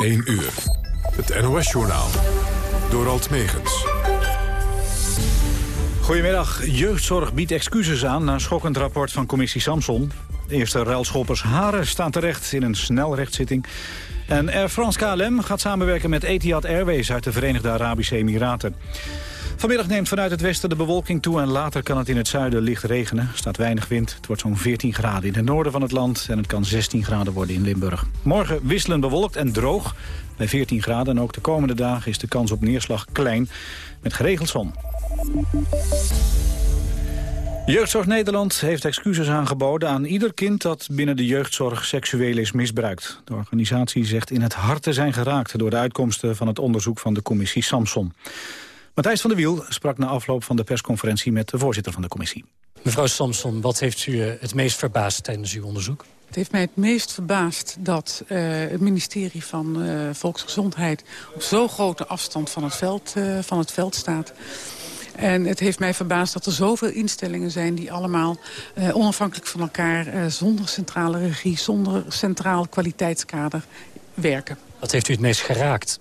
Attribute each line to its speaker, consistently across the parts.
Speaker 1: 1 uur. Het NOS-journaal. Door Alt Megens.
Speaker 2: Goedemiddag. Jeugdzorg biedt excuses aan na schokkend rapport van commissie Samson. De eerste ruilschoppers Haren staan terecht in een snelrechtszitting. En Air France KLM gaat samenwerken met Etihad Airways uit de Verenigde Arabische Emiraten. Vanmiddag neemt vanuit het westen de bewolking toe... en later kan het in het zuiden licht regenen. Er staat weinig wind. Het wordt zo'n 14 graden in het noorden van het land... en het kan 16 graden worden in Limburg. Morgen wisselend bewolkt en droog bij 14 graden. En ook de komende dagen is de kans op neerslag klein met geregeld zon. Jeugdzorg Nederland heeft excuses aangeboden aan ieder kind dat binnen de jeugdzorg seksueel is misbruikt. De organisatie zegt in het hart te zijn geraakt door de uitkomsten van het onderzoek van de commissie Samson. Matthijs van der Wiel sprak na afloop van de persconferentie met de voorzitter van de commissie.
Speaker 3: Mevrouw Samson, wat heeft u eh, het meest verbaasd tijdens uw onderzoek?
Speaker 4: Het heeft mij het meest verbaasd dat uh, het ministerie van uh, Volksgezondheid... op zo'n grote afstand van het, veld, uh, van het veld staat. En het heeft mij verbaasd dat er zoveel instellingen zijn... die allemaal onafhankelijk van elkaar, zonder centrale regie... zonder centraal kwaliteitskader werken.
Speaker 3: Wat heeft u het meest geraakt?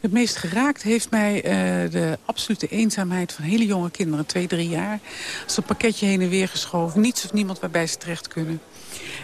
Speaker 4: Het meest geraakt heeft mij uh, de absolute eenzaamheid van hele jonge kinderen, twee, drie jaar. Als een pakketje heen en weer geschoven, niets of niemand waarbij ze terecht kunnen.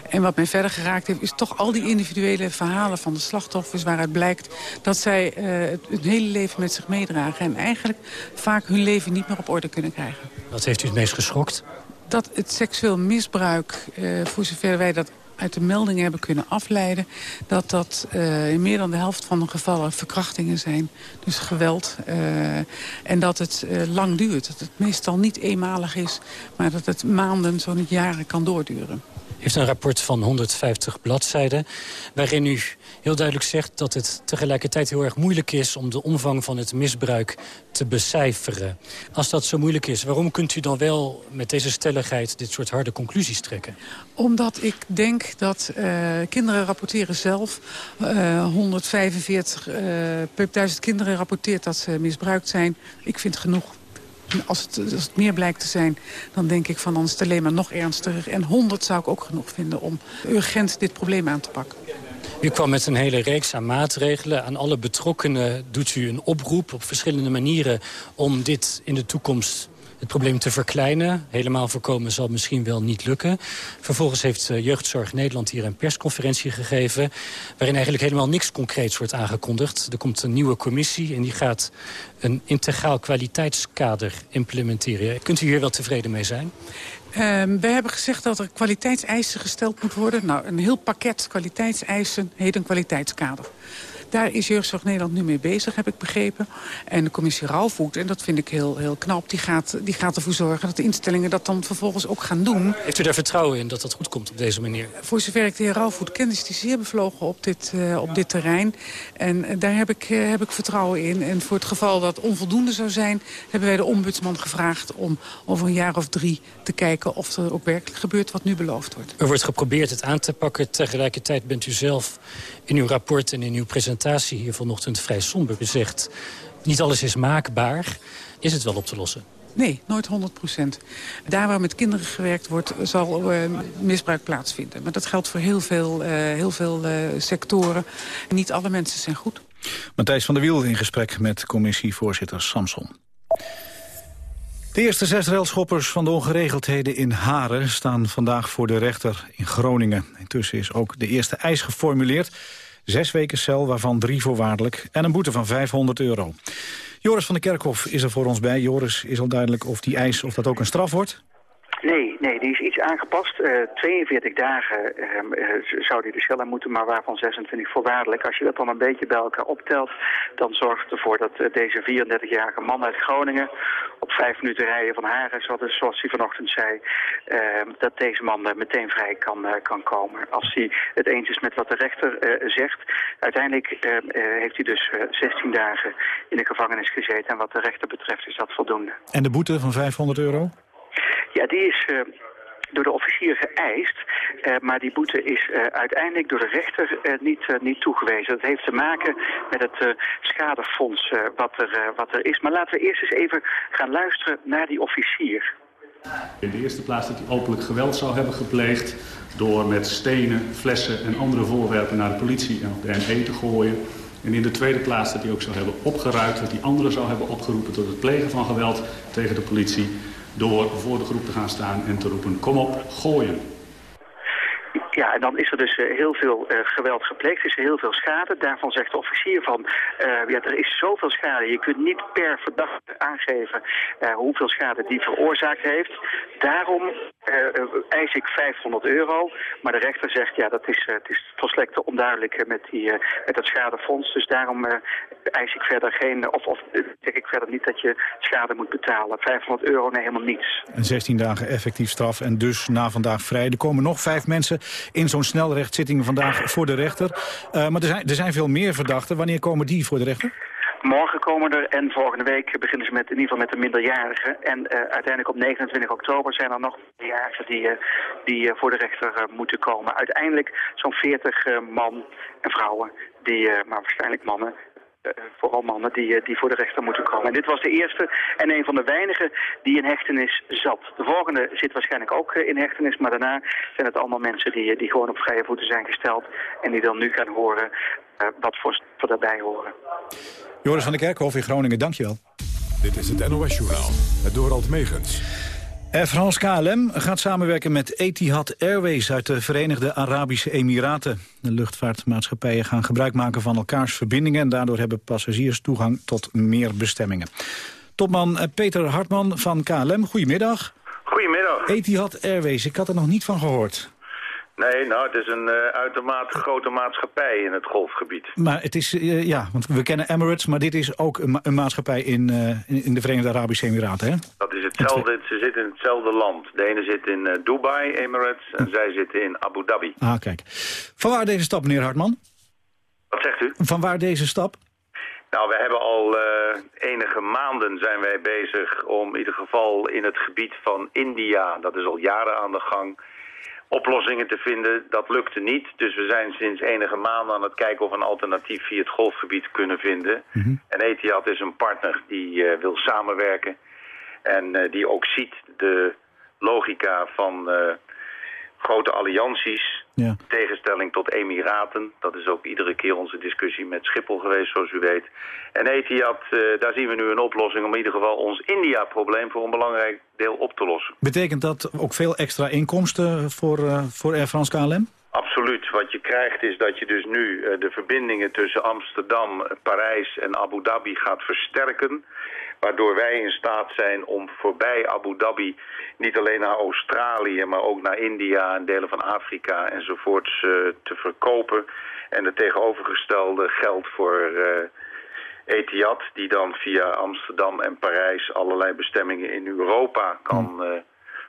Speaker 4: En wat mij verder geraakt heeft, is toch al die individuele verhalen van de slachtoffers... waaruit blijkt dat zij uh, het, het hele leven met zich meedragen... en eigenlijk vaak hun leven niet meer op orde kunnen krijgen.
Speaker 3: Wat heeft u het meest geschokt?
Speaker 4: Dat het seksueel misbruik, uh, voor zover wij dat uit de meldingen hebben kunnen afleiden... dat dat uh, in meer dan de helft van de gevallen verkrachtingen zijn. Dus geweld. Uh, en dat het uh, lang duurt. Dat het meestal niet eenmalig is... maar dat het maanden, zo niet jaren kan doorduren
Speaker 3: heeft een rapport van 150 bladzijden... waarin u heel duidelijk zegt dat het tegelijkertijd heel erg moeilijk is... om de omvang van het misbruik te becijferen. Als dat zo moeilijk is, waarom kunt u dan wel met deze stelligheid... dit soort harde conclusies trekken?
Speaker 4: Omdat ik denk dat uh, kinderen rapporteren zelf. Uh, 145 uh, per duizend kinderen rapporteert dat ze misbruikt zijn. Ik vind genoeg als het, meer blijkt te zijn, dan denk ik van dan is het alleen maar nog ernstiger. En 100 zou ik ook genoeg vinden om urgent dit probleem aan te pakken.
Speaker 3: U kwam met een hele reeks aan maatregelen. Aan alle betrokkenen doet u een oproep op verschillende manieren... om dit in de toekomst het probleem te verkleinen. Helemaal voorkomen zal misschien wel niet lukken. Vervolgens heeft eh, Jeugdzorg Nederland hier een persconferentie gegeven... waarin eigenlijk helemaal niks concreets wordt aangekondigd. Er komt een nieuwe commissie en die gaat een integraal kwaliteitskader implementeren. Kunt u hier wel tevreden mee zijn?
Speaker 4: Uh, we hebben gezegd dat er kwaliteitseisen gesteld moet worden. Nou, een heel pakket kwaliteitseisen heet een kwaliteitskader. Daar is Jeugdzorg Nederland nu mee bezig, heb ik begrepen. En de commissie Rauwvoet, en dat vind ik heel, heel knap... Die gaat, die gaat ervoor zorgen dat de instellingen dat dan vervolgens ook gaan doen.
Speaker 3: Heeft u daar vertrouwen in dat dat goed komt op deze manier?
Speaker 4: Voor zover ik de heer Rauwvoet ken, is die zeer bevlogen op dit, uh, op dit terrein. En uh, daar heb ik, uh, heb ik vertrouwen in. En voor het geval dat onvoldoende zou zijn... hebben wij de ombudsman gevraagd om over een jaar of drie te kijken... of er ook werkelijk gebeurt wat nu beloofd wordt.
Speaker 3: Er wordt geprobeerd het aan te pakken. Tegelijkertijd bent u zelf in uw rapport en in uw presentatie hier vanochtend vrij somber gezegd... niet alles is maakbaar. Is het wel op te lossen?
Speaker 4: Nee, nooit 100 procent. Daar waar met kinderen gewerkt wordt, zal uh, misbruik plaatsvinden. Maar dat geldt voor heel veel, uh, heel veel uh, sectoren. Niet alle mensen zijn goed.
Speaker 2: Matthijs van der Wiel in gesprek met commissievoorzitter Samson. De eerste zes railschoppers van de ongeregeldheden in Haren... staan vandaag voor de rechter in Groningen. Intussen is ook de eerste eis geformuleerd. Zes weken cel, waarvan drie voorwaardelijk. En een boete van 500 euro. Joris van der Kerkhof is er voor ons bij. Joris, is al duidelijk of die eis of dat ook een straf wordt?
Speaker 5: Nee, nee, die is iets aangepast. Uh, 42 dagen uh, zou die de cel aan moeten, maar waarvan 26 voorwaardelijk. Als je dat dan een beetje bij elkaar optelt, dan zorgt ervoor dat uh, deze 34-jarige man uit Groningen op vijf minuten rijden van Haren, zoals, zoals hij vanochtend zei, dat deze man meteen vrij kan, kan komen. Als hij het eens is met wat de rechter zegt. Uiteindelijk heeft hij dus 16 dagen in de gevangenis gezeten en wat de rechter betreft is dat voldoende.
Speaker 2: En de boete van 500 euro?
Speaker 5: Ja, die is uh, door de officier geëist, uh, maar die boete is uh, uiteindelijk door de rechter niet, niet toegewezen. Dat heeft te maken met het schadefonds wat, er, wat er is. Maar laten we eerst eens even gaan luisteren naar die officier.
Speaker 6: In de eerste plaats dat hij openlijk geweld zou hebben gepleegd door met stenen, flessen en andere voorwerpen naar de politie en op de NE te gooien. En in de tweede plaats dat hij ook zou hebben opgeruid, dat hij anderen zou hebben opgeroepen tot het plegen van geweld tegen de politie. Door voor de groep te gaan staan en te roepen, kom op, gooien.
Speaker 5: Ja, en dan is er dus uh, heel veel uh, geweld gepleegd, is er heel veel schade. Daarvan zegt de officier van, uh, ja, er is zoveel schade. Je kunt niet per verdachte aangeven hoeveel schade die veroorzaakt heeft. Daarom eis ik 500 euro. Maar de rechter zegt, ja, dat is, het is volstrekt onduidelijk met, die, met dat schadefonds. Dus daarom eis ik verder geen, of, of zeg ik verder niet dat je schade moet betalen. 500 euro, nee, helemaal niets.
Speaker 2: En 16 dagen effectief straf en dus na vandaag vrij. Er komen nog vijf mensen in zo'n snelrechtszitting vandaag voor de rechter. Maar er zijn, er zijn veel meer verdachten. Wanneer komen die voor de rechter?
Speaker 5: Morgen komen er en volgende week beginnen ze met, in ieder geval met de minderjarigen. En uh, uiteindelijk op 29 oktober zijn er nog minderjarigen die, uh, die voor de rechter moeten komen. Uiteindelijk zo'n 40 man en vrouwen, die, maar waarschijnlijk mannen, vooral mannen die, die voor de rechter moeten komen. En dit was de eerste en een van de weinigen die in hechtenis zat. De volgende zit waarschijnlijk ook in hechtenis, maar daarna zijn het allemaal mensen die, die gewoon op vrije voeten zijn gesteld en die dan nu gaan horen uh, wat voor, voor daarbij horen.
Speaker 2: Joris van der Kerkhof in Groningen, dankjewel.
Speaker 1: Dit is het NOS-journaal, het Dorald Megens.
Speaker 2: Air France KLM gaat samenwerken met Etihad Airways uit de Verenigde Arabische Emiraten. De luchtvaartmaatschappijen gaan gebruik maken van elkaars verbindingen... en daardoor hebben passagiers toegang tot meer bestemmingen. Topman eh, Peter Hartman van KLM, goedemiddag.
Speaker 7: Goedemiddag.
Speaker 2: Etihad Airways, ik had er nog niet van gehoord.
Speaker 7: Nee, nou, het is een uh, uitermate grote maatschappij in het golfgebied.
Speaker 2: Maar het is, uh, ja, want we kennen Emirates, maar dit is ook een, ma een maatschappij in, uh, in, in, de Verenigde Arabische Emiraten, hè?
Speaker 7: Dat is hetzelfde, ze zitten in hetzelfde land. De ene zit in Dubai, Emirates, en zij zitten in Abu Dhabi.
Speaker 2: Ah, kijk. Van waar deze stap, meneer Hartman?
Speaker 7: Wat zegt u?
Speaker 2: Van waar deze stap?
Speaker 7: Nou, we hebben al enige maanden zijn wij bezig om in ieder geval in het gebied van India, dat is al jaren aan de gang oplossingen te vinden. Dat lukte niet. Dus we zijn sinds enige maanden aan het kijken of we een alternatief via het golfgebied kunnen vinden. Mm -hmm. En Etihad is een partner die uh, wil samenwerken. En uh, die ook ziet de logica van uh, grote allianties. Ja. Tegenstelling tot Emiraten. Dat is ook iedere keer onze discussie met Schiphol geweest, zoals u weet. En Etihad, uh, daar zien we nu een oplossing om in ieder geval ons India-probleem voor een belangrijk deel op te lossen.
Speaker 2: Betekent dat ook veel extra inkomsten voor, uh, voor Air France KLM?
Speaker 7: Absoluut. Wat je krijgt is dat je dus nu uh, de verbindingen tussen Amsterdam, Parijs en Abu Dhabi gaat versterken. Waardoor wij in staat zijn om voorbij Abu Dhabi niet alleen naar Australië, maar ook naar India en delen van Afrika enzovoorts uh, te verkopen. En het tegenovergestelde geldt voor uh, Etihad, die dan via Amsterdam en Parijs allerlei bestemmingen in Europa kan uh,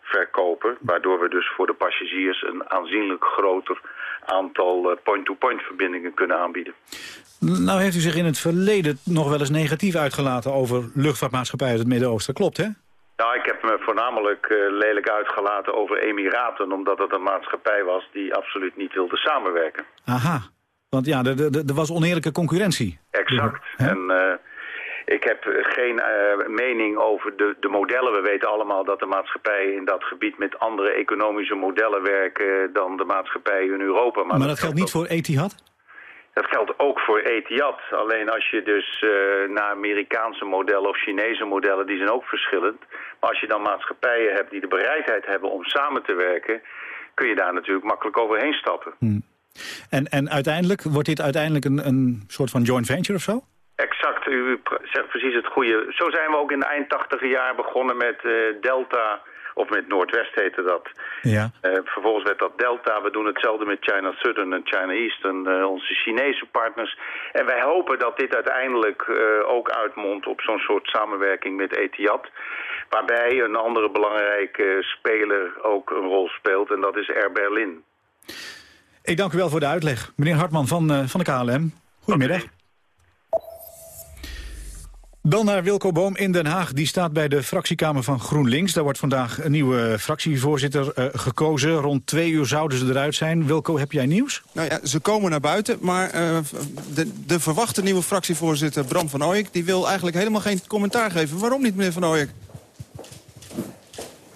Speaker 7: verkopen. Waardoor we dus voor de passagiers een aanzienlijk groter aantal point-to-point -point verbindingen kunnen aanbieden.
Speaker 2: Nou heeft u zich in het verleden nog wel eens negatief uitgelaten over luchtvaartmaatschappijen uit het Midden-Oosten. Klopt, hè?
Speaker 7: Nou, ik heb me voornamelijk uh, lelijk uitgelaten over Emiraten... omdat het een maatschappij was die absoluut niet wilde samenwerken.
Speaker 2: Aha, want ja, er was oneerlijke concurrentie.
Speaker 7: Exact. Ja. En uh, ik heb geen uh, mening over de, de modellen. We weten allemaal dat de maatschappijen in dat gebied... met andere economische modellen werken dan de maatschappijen in Europa.
Speaker 2: Maar, maar dat, dat geldt niet ook... voor Etihad?
Speaker 7: Dat geldt ook voor Etihad. Alleen als je dus uh, naar Amerikaanse modellen of Chinese modellen, die zijn ook verschillend. Maar als je dan maatschappijen hebt die de bereidheid hebben om samen te werken, kun je daar natuurlijk makkelijk overheen stappen.
Speaker 2: Hmm. En, en uiteindelijk, wordt dit uiteindelijk een, een soort van joint venture of zo?
Speaker 7: Exact, u zegt precies het goede. Zo zijn we ook in de eind tachtige jaar begonnen met uh, Delta of met Noordwest heette dat.
Speaker 2: Ja.
Speaker 7: Uh, vervolgens werd dat Delta. We doen hetzelfde met China Southern en China Eastern, uh, onze Chinese partners. En wij hopen dat dit uiteindelijk ook uitmondt op zo'n soort samenwerking met Etihad. Waarbij een andere belangrijke speler ook een rol speelt en dat is Air Berlin.
Speaker 2: Ik dank u wel voor de uitleg. Meneer Hartman van, van de KLM. Goedemiddag. Okay. Dan naar Wilco Boom in Den Haag. Die staat bij de fractiekamer van GroenLinks. Daar wordt vandaag een nieuwe fractievoorzitter uh, gekozen. Rond twee uur zouden ze eruit zijn. Wilco, heb jij nieuws?
Speaker 8: Nou ja, ze komen naar buiten. Maar uh, de, de verwachte nieuwe fractievoorzitter Bram van Ooyek... die wil eigenlijk helemaal geen commentaar geven. Waarom niet, meneer van Ooyek?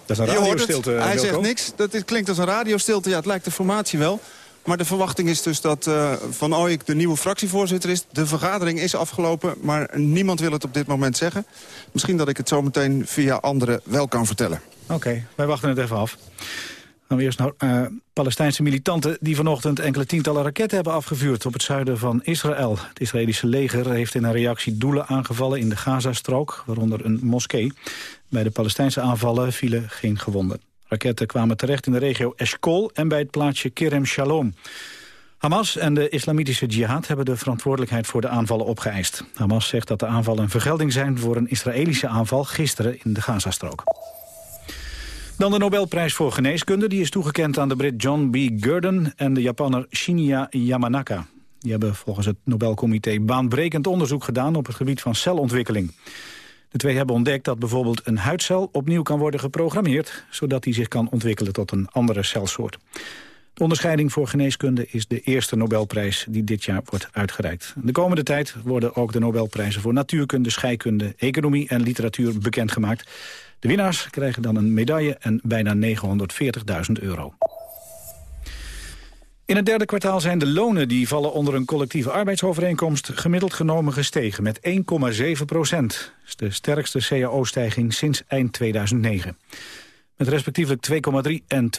Speaker 2: Dat is een radiostilte,
Speaker 8: Hij
Speaker 2: Wilco.
Speaker 8: zegt niks. Dat is, klinkt als een radiostilte. Ja, het lijkt de formatie wel. Maar de verwachting is dus dat uh, Van Ooyek de nieuwe fractievoorzitter is. De vergadering is afgelopen, maar niemand wil het op dit moment zeggen. Misschien dat ik het zo meteen via anderen wel kan vertellen.
Speaker 2: Oké, wij wachten het even af. Dan eerst naar uh, Palestijnse militanten die vanochtend enkele tientallen raketten hebben afgevuurd op het zuiden van Israël. Het Israëlische leger heeft in een reactie doelen aangevallen in de Gazastrook, waaronder een moskee. Bij de Palestijnse aanvallen vielen geen gewonden. Raketten kwamen terecht in de regio Eshkol en bij het plaatsje Kerem Shalom. Hamas en de islamitische jihad hebben de verantwoordelijkheid voor de aanvallen opgeëist. Hamas zegt dat de aanvallen een vergelding zijn voor een Israëlische aanval gisteren in de Gazastrook. Dan de Nobelprijs voor geneeskunde. Die is toegekend aan de Brit John B. Gurdon en de Japanner Shinya Yamanaka. Die hebben volgens het Nobelcomité baanbrekend onderzoek gedaan op het gebied van celontwikkeling. De twee hebben ontdekt dat bijvoorbeeld een huidcel opnieuw kan worden geprogrammeerd... zodat die zich kan ontwikkelen tot een andere celsoort. De onderscheiding voor geneeskunde is de eerste Nobelprijs die dit jaar wordt uitgereikt. De komende tijd worden ook de Nobelprijzen voor natuurkunde, scheikunde, economie en literatuur bekendgemaakt. De winnaars krijgen dan een medaille en bijna 940.000 euro. In het derde kwartaal zijn de lonen die vallen onder een collectieve arbeidsovereenkomst gemiddeld genomen gestegen met 1,7 procent. Dat is de sterkste cao-stijging sinds eind 2009. Met respectievelijk 2,3 en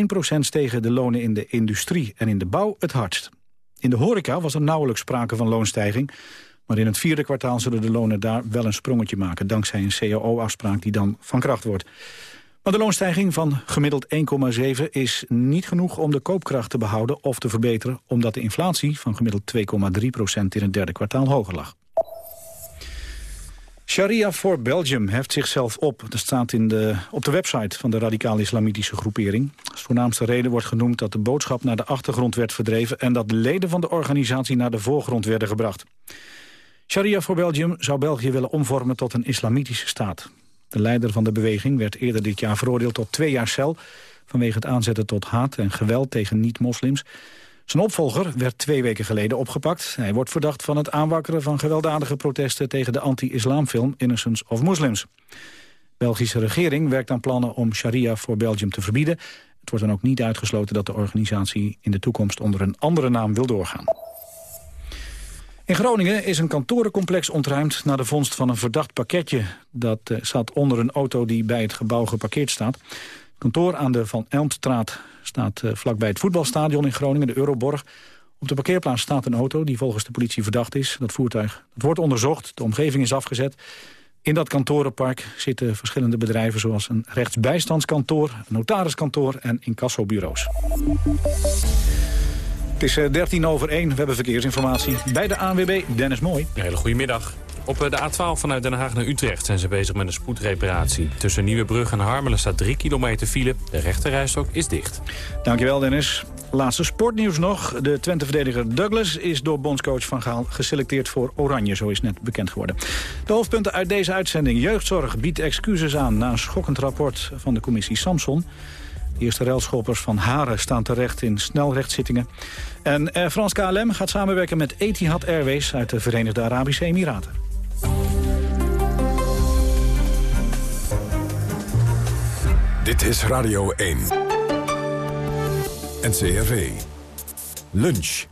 Speaker 2: 2,1 procent stegen de lonen in de industrie en in de bouw het hardst. In de horeca was er nauwelijks sprake van loonstijging. Maar in het vierde kwartaal zullen de lonen daar wel een sprongetje maken... dankzij een cao-afspraak die dan van kracht wordt. Maar de loonstijging van gemiddeld 1,7 is niet genoeg om de koopkracht te behouden of te verbeteren... omdat de inflatie van gemiddeld 2,3 procent in het derde kwartaal hoger lag. Sharia for Belgium heft zichzelf op. Dat staat in de, op de website van de radicaal-islamitische groepering. Als voornaamste reden wordt genoemd dat de boodschap naar de achtergrond werd verdreven... en dat de leden van de organisatie naar de voorgrond werden gebracht. Sharia voor Belgium zou België willen omvormen tot een islamitische staat. De leider van de beweging werd eerder dit jaar veroordeeld tot twee jaar cel... vanwege het aanzetten tot haat en geweld tegen niet-moslims. Zijn opvolger werd twee weken geleden opgepakt. Hij wordt verdacht van het aanwakkeren van gewelddadige protesten... tegen de anti-islamfilm Innocence of Muslims. De Belgische regering werkt aan plannen om sharia voor Belgium te verbieden. Het wordt dan ook niet uitgesloten dat de organisatie in de toekomst onder een andere naam wil doorgaan. In Groningen is een kantorencomplex ontruimd na de vondst van een verdacht pakketje. Dat uh, zat onder een auto die bij het gebouw geparkeerd staat. Het kantoor aan de Van Elmstraat staat uh, vlakbij het voetbalstadion in Groningen, de Euroborg. Op de parkeerplaats staat een auto die volgens de politie verdacht is. Dat voertuig wordt onderzocht, de omgeving is afgezet. In dat kantorenpark zitten verschillende bedrijven... zoals een rechtsbijstandskantoor, een notariskantoor en incassobureaus. Het is 13 eh, over 1. We hebben verkeersinformatie bij de ANWB. Dennis Mooi.
Speaker 9: Een hele goede middag. Op eh, de A12 vanuit Den Haag naar Utrecht zijn ze bezig met een spoedreparatie. Tussen Nieuwebrug en Harmelen staat 3 kilometer file. De rechterrijstok is dicht.
Speaker 2: Dankjewel Dennis. Laatste sportnieuws nog. De Twente-verdediger Douglas is door bondscoach Van Gaal geselecteerd voor Oranje. Zo is net bekend geworden. De hoofdpunten uit deze uitzending. Jeugdzorg biedt excuses aan na een schokkend rapport van de commissie Samson. Eerste railschoppers van Haren staan terecht in snelrechtszittingen. En France KLM gaat samenwerken met Etihad Airways uit de Verenigde Arabische Emiraten.
Speaker 1: Dit is Radio 1. NCRV. Lunch.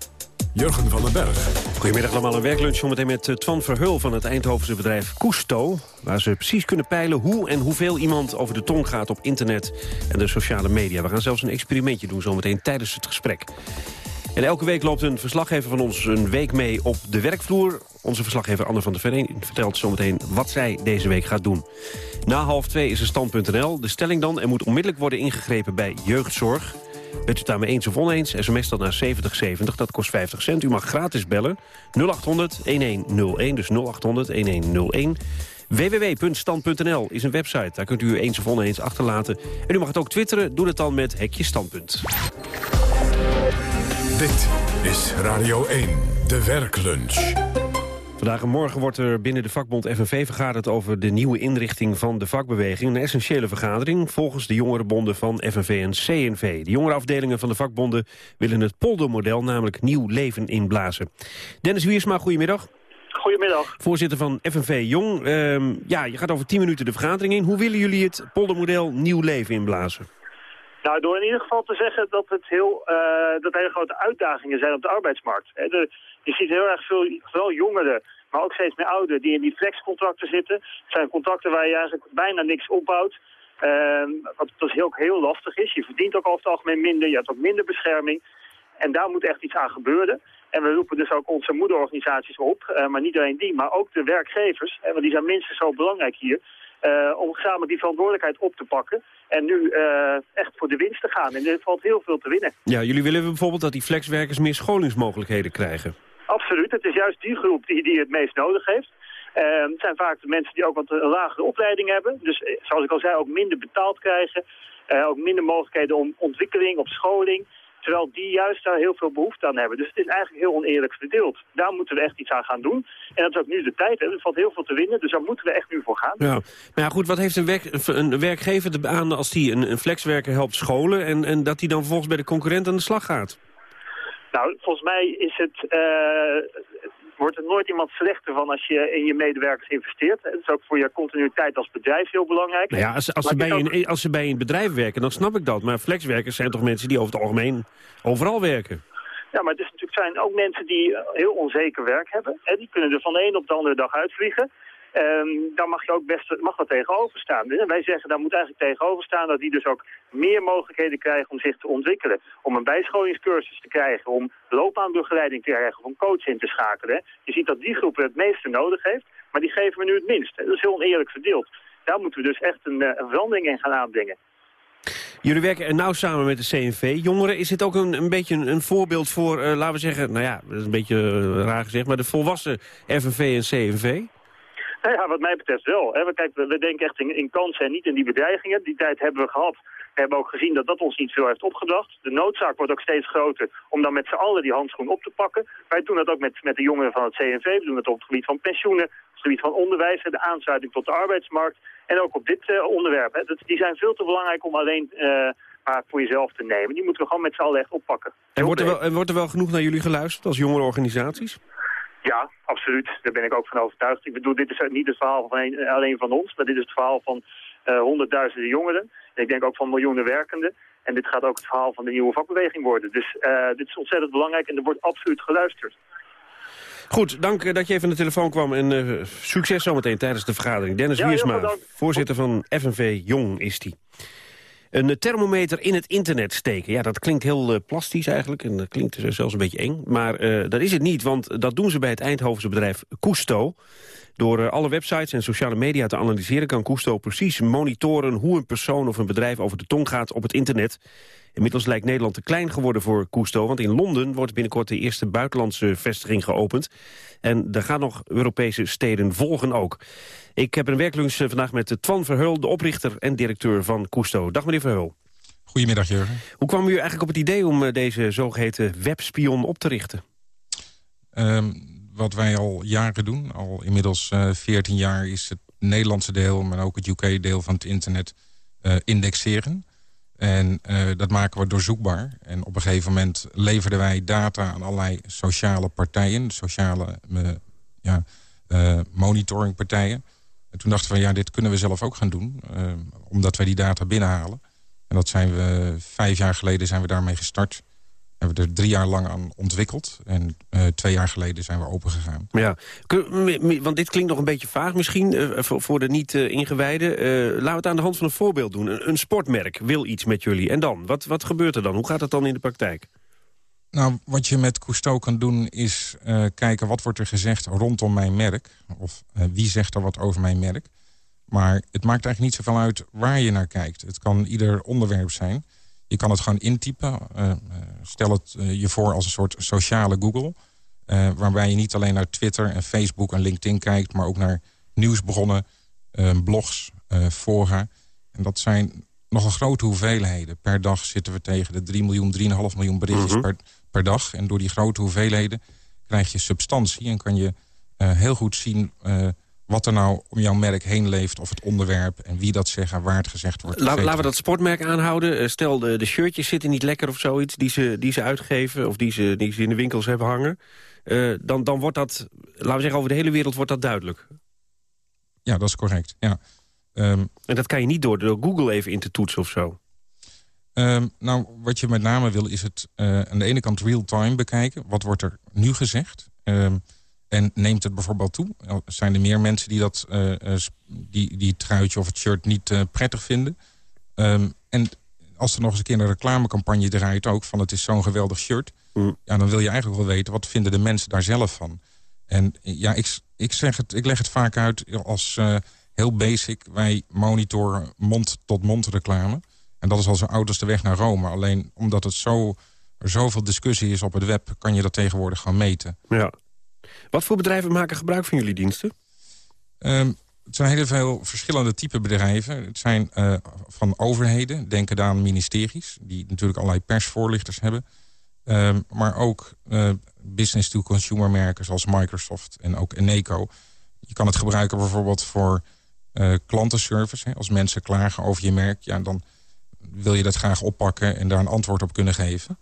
Speaker 1: Jurgen van den Berg.
Speaker 10: Goedemiddag allemaal, een werklunch zometeen met eh, Twan Verheul van het Eindhovense bedrijf Cousto. Waar ze precies kunnen peilen hoe en hoeveel iemand over de tong gaat op internet en de sociale media. We gaan zelfs een experimentje doen zometeen tijdens het gesprek. En elke week loopt een verslaggever van ons een week mee op de werkvloer. Onze verslaggever Anne van der Veen vertelt zometeen wat zij deze week gaat doen. Na half twee is er stand.nl. De stelling dan, er moet onmiddellijk worden ingegrepen bij jeugdzorg. Bent u het daarmee eens of oneens? SMS dat naar 7070, dat kost 50 cent. U mag gratis bellen. 0800-1101, dus 0800-1101. www.stand.nl is een website. Daar kunt u eens of oneens achterlaten. En u mag het ook twitteren. Doe het dan met Hekje Standpunt.
Speaker 1: Dit is Radio 1, de werklunch.
Speaker 10: Vandaag en morgen wordt er binnen de vakbond FNV vergaderd over de nieuwe inrichting van de vakbeweging. Een essentiële vergadering volgens de jongerenbonden van FNV en CNV. De jongerenafdelingen van de vakbonden willen het poldermodel namelijk nieuw leven inblazen. Dennis Wiersma, goedemiddag.
Speaker 11: Goedemiddag.
Speaker 10: Voorzitter van FNV Jong. Ehm, ja, je gaat over 10 minuten de vergadering in. Hoe willen jullie het poldermodel nieuw leven inblazen?
Speaker 11: Nou, door in ieder geval te zeggen dat het heel, uh, dat hele grote uitdagingen zijn op de arbeidsmarkt. de, je ziet heel erg veel, vooral jongeren, maar ook steeds meer ouderen, die in die flexcontracten zitten. Het zijn contracten waar je eigenlijk bijna niks opbouwt. Uh, wat dus heel, heel lastig is. Je verdient ook over het algemeen minder, je hebt ook minder bescherming. En daar moet echt iets aan gebeuren. En we roepen dus ook onze moederorganisaties op, uh, maar niet alleen die, maar ook de werkgevers. Hè, want die zijn minstens zo belangrijk hier. Uh, om samen die verantwoordelijkheid op te pakken. En nu echt voor de winst te gaan. En er valt heel veel te winnen.
Speaker 10: Ja, jullie willen bijvoorbeeld dat die flexwerkers meer scholingsmogelijkheden krijgen.
Speaker 11: Absoluut. Het is juist die groep die, die het meest nodig heeft. Uh, het zijn vaak de mensen die ook wat een lagere opleiding hebben. Dus zoals ik al zei, ook minder betaald krijgen. ook minder mogelijkheden om ontwikkeling, op scholing. Terwijl die juist daar heel veel behoefte aan hebben. Dus het is eigenlijk heel oneerlijk verdeeld. Daar moeten we echt iets aan gaan doen. En dat is ook nu de tijd. Hè. Er valt heel veel te winnen, dus daar moeten we echt nu voor gaan.
Speaker 10: Ja. Maar ja, goed, wat heeft een, werk, een werkgever aan als die een, een flexwerker helpt scholen... En, en dat hij dan vervolgens bij de concurrent aan de slag gaat?
Speaker 11: Nou, volgens mij is het, uh, wordt er nooit iemand slechter van als je in je medewerkers investeert. Het is ook voor je continuïteit als bedrijf heel belangrijk.
Speaker 10: Nou ja, als, als, ze bij een, als ze bij een bedrijf werken, dan snap ik dat. Maar flexwerkers zijn toch mensen die over het algemeen overal werken?
Speaker 11: Ja, maar het is natuurlijk zijn ook mensen die heel onzeker werk hebben. Hè, die kunnen er van de een op de andere dag uitvliegen. Um, daar mag je ook best mag wat tegenover staan. En wij zeggen, daar moet eigenlijk tegenover staan dat die dus ook meer mogelijkheden krijgen om zich te ontwikkelen. Om een bijscholingscursus te krijgen, om loopbaanbegeleiding te krijgen, om coach in te schakelen. Je ziet dat die groep het meeste nodig heeft, maar die geven we nu het minst. Dat is heel oneerlijk verdeeld. Daar moeten we dus echt een, eh, verandering in gaan aanbrengen.
Speaker 10: Jullie werken nauw samen met de CNV. Jongeren, is dit ook een, een beetje een, voorbeeld voor, uh, laten we zeggen... nou ja, dat is een beetje uh, raar gezegd... maar de volwassen FNV en CNV?
Speaker 11: Ja, wat mij betreft wel. Hè. Kijk, we, denken echt in, kansen en niet in die bedreigingen. Die tijd hebben we gehad. We hebben ook gezien dat dat ons niet veel heeft opgebracht. De noodzaak wordt ook steeds groter om dan met z'n allen die handschoen op te pakken. Wij doen dat ook met, met de jongeren van het CNV. We doen het op het gebied van pensioenen, op het gebied van onderwijs, de aansluiting tot de arbeidsmarkt. En ook op dit uh, onderwerp. Dat, die zijn veel te belangrijk om alleen uh, maar voor jezelf te nemen. Die moeten we gewoon met z'n allen echt oppakken.
Speaker 10: En wordt er, wel, wordt er wel genoeg naar jullie geluisterd als jongere organisaties?
Speaker 11: Ja, absoluut. Daar ben ik ook van overtuigd. Ik bedoel, dit is niet het verhaal van een, alleen van ons, maar dit is het verhaal van uh, honderdduizenden jongeren. En ik denk ook van miljoenen werkenden. En dit gaat ook het verhaal van de nieuwe vakbeweging worden. Dus uh, dit is ontzettend belangrijk en er wordt absoluut geluisterd.
Speaker 10: Goed, dank eh, dat je even aan de telefoon kwam en uh, succes zometeen tijdens de vergadering. Dennis ja, Wiersma, voorzitter van FNV Jong is die. Een thermometer in het internet steken. Ja, dat klinkt heel uh, plastisch eigenlijk. En dat klinkt zelfs een beetje eng. Maar uh, dat is het niet, want dat doen ze bij het Eindhovense bedrijf Cousteau. Door uh, alle websites en sociale media te analyseren... kan Cousteau precies monitoren hoe een persoon of een bedrijf over de tong gaat op het internet. Inmiddels lijkt Nederland te klein geworden voor Cousteau... want in Londen wordt binnenkort de eerste buitenlandse vestiging geopend. En er gaan nog Europese steden volgen ook. Ik heb een werklunch eh, vandaag met Twan Verheul, de oprichter en directeur van Cousteau. Dag meneer Verheul.
Speaker 12: Goedemiddag Jurgen.
Speaker 10: Hoe kwam u eigenlijk op het idee om eh, deze zogeheten webspion op te richten?
Speaker 12: Um, wat wij al jaren doen, al inmiddels uh, eh, 14 jaar... is het Nederlandse deel, maar ook het UK-deel van het internet uh, indexeren. En uh, dat maken we doorzoekbaar. En op een gegeven moment leverden wij data aan allerlei sociale partijen... sociale ja, monitoringpartijen. En toen dachten we, ja, dit kunnen we zelf ook gaan doen. omdat wij die data binnenhalen. En dat zijn we, vijf jaar geleden zijn we daarmee gestart hebben we er drie jaar lang aan ontwikkeld. En uh, twee jaar geleden zijn we open gegaan.
Speaker 10: Ja, want dit klinkt nog een beetje vaag misschien uh, voor, voor, de niet-ingewijden. Uh, laten we het aan de hand van een voorbeeld doen. Een, een, sportmerk wil iets met jullie. En dan? Wat, wat gebeurt er dan? Hoe gaat het dan in de praktijk?
Speaker 12: Nou, wat je met Cousteau kan doen is kijken wat wordt er gezegd rondom mijn merk. Of wie zegt er wat over mijn merk. Maar het maakt eigenlijk niet zoveel uit waar je naar kijkt. Het kan ieder onderwerp zijn. Je kan het gewoon intypen. Uh, stel het uh, je voor als een soort sociale Google. Uh, waarbij je niet alleen naar Twitter en Facebook en LinkedIn kijkt... maar ook naar nieuwsbronnen, blogs, fora. En dat zijn nogal grote hoeveelheden. Per dag zitten we tegen de 3 miljoen, 3,5 miljoen berichtjes mhm. per, per dag. En door die grote hoeveelheden krijg je substantie... en kan je heel goed zien wat er nou om jouw merk heen leeft... of het onderwerp en wie dat zegt en waar het gezegd wordt.
Speaker 10: laten we dat sportmerk aanhouden. Eh, stel, de, de shirtjes zitten niet lekker of zoiets... die ze, die ze uitgeven of die ze, die ze in de winkels hebben hangen. Uh, dan, dan wordt dat, laten we zeggen, over de hele wereld wordt dat duidelijk.
Speaker 12: Ja, dat is correct, ja.
Speaker 10: Um, en dat kan je niet door, door Google even in te toetsen of zo?
Speaker 12: Ehm, nou, wat je met name wil is het uh, aan de ene kant real-time bekijken. Wat wordt er nu gezegd? Um, en neemt het bijvoorbeeld toe? Zijn er meer mensen die dat uh, die, die truitje of het shirt niet uh, prettig vinden? Um, en als er nog eens een keer een reclamecampagne draait ook... van het is zo'n geweldig shirt... Mm. Ja, dan wil je eigenlijk wel weten... wat vinden de mensen daar zelf van? En ja, ik, ik, zeg het, ik leg het vaak uit als heel basic. Wij monitoren mond-tot-mond reclame. En dat is al zo oud als de weg naar Rome. Alleen omdat het zo, er zoveel discussie is op het web... kan je dat tegenwoordig gaan meten.
Speaker 10: Ja. Wat voor bedrijven maken gebruik van jullie diensten?
Speaker 12: Um, het zijn heel veel verschillende type bedrijven. Het zijn uh, van overheden, denken aan ministeries... die natuurlijk allerlei persvoorlichters hebben. Um, maar ook uh, business-to-consumer merken zoals Microsoft en ook Eneco. Je kan het gebruiken bijvoorbeeld voor uh, klantenservice. Als mensen klagen over je merk, ja, dan wil je dat graag oppakken... en daar een antwoord op kunnen geven.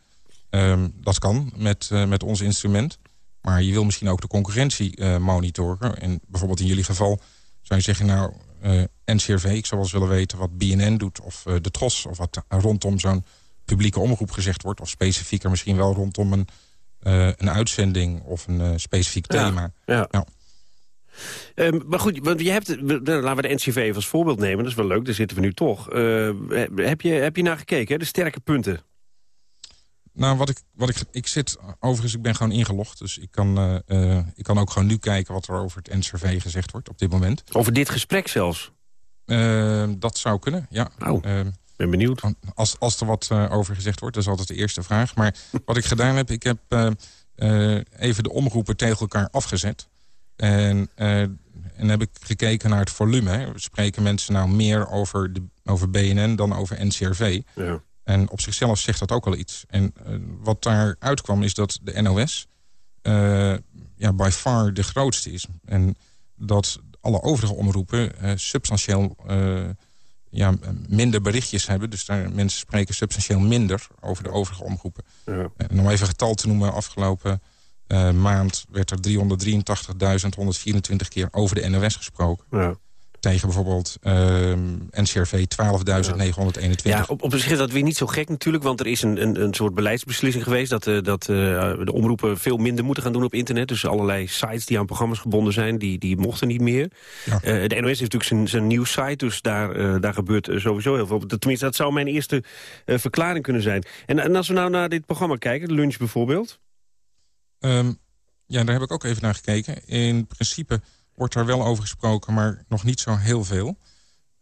Speaker 12: Um, dat kan met, met ons instrument. Maar je wil misschien ook de concurrentie uh, monitoren. En bijvoorbeeld in jullie geval zou je zeggen... nou, uh, NCRV, ik zou wel eens willen weten wat BNN doet... of uh, de TROS, of wat rondom zo'n publieke omroep gezegd wordt... of specifieker misschien wel rondom een, een uitzending of een specifiek thema.
Speaker 10: Ja, ja. Um, maar goed, want je hebt, laten we de NCV even als voorbeeld nemen. Dat is wel leuk, daar zitten we nu toch. heb, je, heb je naar gekeken, hè? de sterke punten?
Speaker 12: Nou, wat ik, wat ik, ik zit, overigens, ik ben gewoon ingelogd. Dus ik kan, uh, uh, ik kan ook gewoon nu kijken wat er over het NCRV gezegd wordt op dit moment.
Speaker 10: Over dit gesprek zelfs?
Speaker 12: Uh, dat zou kunnen, ja.
Speaker 10: Oh, ben benieuwd.
Speaker 12: Als, als er wat over gezegd wordt, dat is altijd de eerste vraag. Maar wat ik gedaan heb, ik heb even de omroepen tegen elkaar afgezet. En, en heb ik gekeken naar het volume. Spreken mensen nou meer over, de, over BNN dan over NCRV?
Speaker 10: Ja.
Speaker 12: En op zichzelf zegt dat ook wel iets. En uh, wat daar uitkwam is dat de NOS uh, ja, by far de grootste is. En dat alle overige omroepen uh, substantieel ja, minder berichtjes hebben. Dus daar, mensen spreken substantieel minder over de overige omroepen.
Speaker 10: Ja.
Speaker 12: En om even getal te noemen, afgelopen maand werd er 383.124 keer over de NOS gesproken.
Speaker 10: Ja
Speaker 12: tegen bijvoorbeeld uh, NCRV 12.921.
Speaker 10: Ja, op, op zich is dat weer niet zo gek natuurlijk... want er is een, een, een soort beleidsbeslissing geweest... dat, uh, dat uh, de omroepen veel minder moeten gaan doen op internet. Dus allerlei sites die aan programma's gebonden zijn, die, die mochten niet meer.
Speaker 12: Ja.
Speaker 10: de NOS heeft natuurlijk zijn, zijn nieuw site, dus daar, daar gebeurt sowieso heel veel. Tenminste, dat zou mijn eerste verklaring kunnen zijn. En, en als we nou naar dit programma kijken, lunch bijvoorbeeld...
Speaker 12: Um, ja, daar heb ik ook even naar gekeken. In principe wordt daar wel over gesproken, maar nog niet zo heel veel.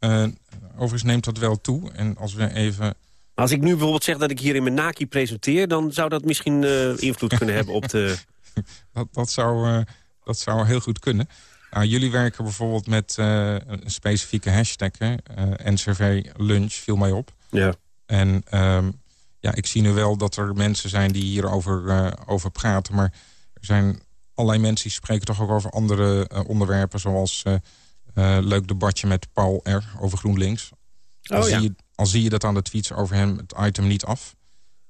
Speaker 12: Uh, overigens neemt dat wel toe. En als we even...
Speaker 10: Als ik nu bijvoorbeeld zeg dat ik hier in mijn Naki presenteer... dan zou dat misschien uh, invloed kunnen hebben op de...
Speaker 12: dat, dat, zou, uh, dat zou heel goed kunnen. Nou, jullie werken bijvoorbeeld met een specifieke hashtag. Hè? NCV Lunch viel mij op.
Speaker 10: Ja.
Speaker 12: En um, ja, ik zie nu wel dat er mensen zijn die hierover over praten. Maar er zijn allerlei mensen die spreken toch ook over andere uh, onderwerpen... zoals uh, uh, leuk debatje met Paul R. over GroenLinks.
Speaker 10: Oh,
Speaker 12: al,
Speaker 10: ja.
Speaker 12: zie je, al zie je dat aan de tweets over hem het item niet af.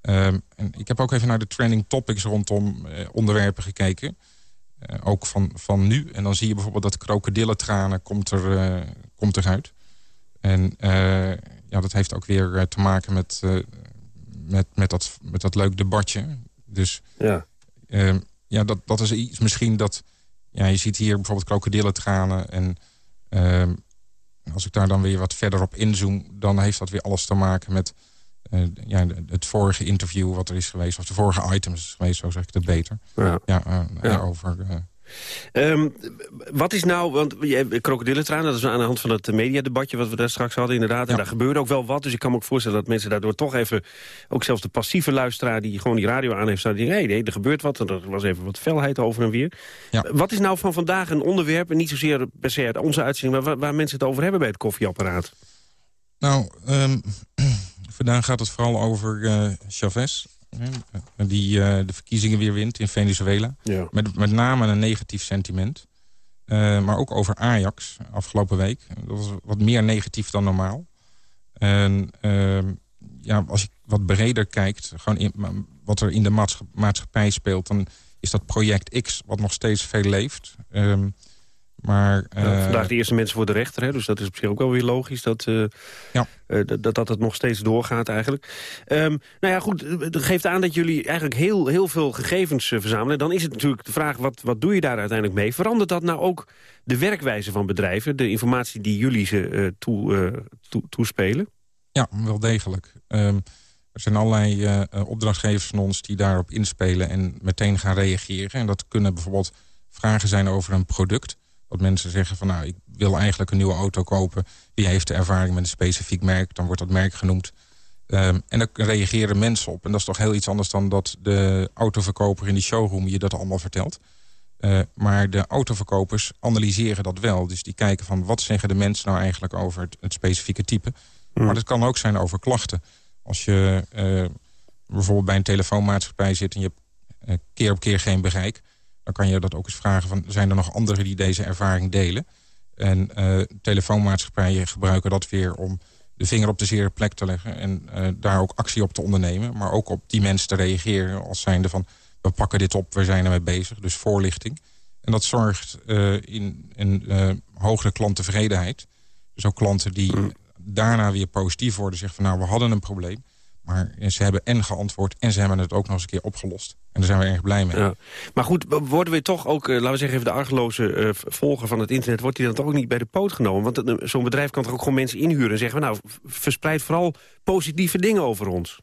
Speaker 12: Um, en ik heb ook even naar de trending topics rondom onderwerpen gekeken. ook van, van nu. En dan zie je bijvoorbeeld dat krokodillentranen komt, er, komt eruit. En ja, dat heeft ook weer te maken met, met, met, dat, met dat leuk debatje. Dus
Speaker 10: ja.
Speaker 12: Ja, dat, dat is iets misschien dat... Ja, je ziet hier bijvoorbeeld krokodillentranen. En uh, als ik daar dan weer wat verder op inzoom... dan heeft dat weer alles te maken met uh, ja, het vorige interview wat er is geweest. Of de vorige items geweest, zo zeg ik het beter.
Speaker 10: Ja.
Speaker 12: Ja,
Speaker 10: Ja.
Speaker 12: over...
Speaker 10: Um, wat is nou, want krokodillentraan, dat is aan de hand van het mediadebatje wat we daar straks hadden inderdaad. En
Speaker 12: Ja.
Speaker 10: daar gebeurde ook wel wat, dus ik kan me ook voorstellen dat mensen daardoor toch even, ook zelfs de passieve luisteraar die gewoon die radio aan heeft staan, die denkt, nee, er gebeurt wat, en er was even wat felheid over en weer.
Speaker 12: Ja.
Speaker 10: Wat is nou van vandaag een onderwerp, en niet zozeer per se uit onze uitzending, maar waar, waar mensen het over hebben bij het koffieapparaat?
Speaker 12: Nou, um, vandaag gaat het vooral over uh, Chavez. Die uh, de verkiezingen weer wint in Venezuela.
Speaker 10: Ja.
Speaker 12: Met, met name een negatief sentiment. Uh, maar ook over Ajax afgelopen week. Dat was wat meer negatief dan normaal. En uh, ja, als je wat breder kijkt, gewoon in, wat er in de maatschappij speelt... dan is dat project X wat nog steeds veel leeft. Um, Maar, uh,
Speaker 10: vandaag de eerste mensen voor de rechter, hè, dus dat is op zich ook wel weer logisch dat, uh, ja. uh, dat, dat het nog steeds doorgaat eigenlijk. Um, nou ja, goed, dat geeft aan dat jullie eigenlijk heel, heel veel gegevens verzamelen. Dan is het natuurlijk de vraag, wat, wat doe je daar uiteindelijk mee? Verandert dat nou ook de werkwijze van bedrijven, de informatie die jullie ze toe, toe, toespelen?
Speaker 12: Ja, wel degelijk. Um, er zijn allerlei opdrachtgevers van ons die daarop inspelen en meteen gaan reageren. En dat kunnen bijvoorbeeld vragen zijn over een product. Dat mensen zeggen van nou, ik wil eigenlijk een nieuwe auto kopen. Wie heeft de ervaring met een specifiek merk? Dan wordt dat merk genoemd. Um, en daar reageren mensen op. En dat is toch heel iets anders dan dat de autoverkoper in die showroom je dat allemaal vertelt. Uh, maar de autoverkopers analyseren dat wel. Dus die kijken van wat zeggen de mensen nou eigenlijk over het, het specifieke type. Mm. Maar dat kan ook zijn over klachten. Als je uh, bijvoorbeeld bij een telefoonmaatschappij zit... en je hebt uh, keer op keer geen bereik dan kan je dat ook eens vragen van... zijn er nog anderen die deze ervaring delen? En uh, telefoonmaatschappijen gebruiken dat weer om de vinger op de zere plek te leggen... en uh, daar ook actie op te ondernemen. Maar ook op die mensen te reageren als zijnde van... we pakken dit op, we zijn ermee bezig. Dus voorlichting. En dat zorgt uh, in een hogere klanttevredenheid. Dus ook klanten die mm. daarna weer positief worden... zeggen van nou, we hadden een probleem. Maar ze hebben en geantwoord en ze hebben het ook nog eens een keer opgelost. En daar zijn we erg blij mee. Ja.
Speaker 10: Maar goed, worden we toch ook, uh, laten we zeggen even de argeloze uh, volger van het internet... wordt die dan toch ook niet bij de poot genomen? Want uh, zo'n bedrijf kan toch ook gewoon mensen inhuren en zeggen... nou, verspreid vooral positieve dingen over ons.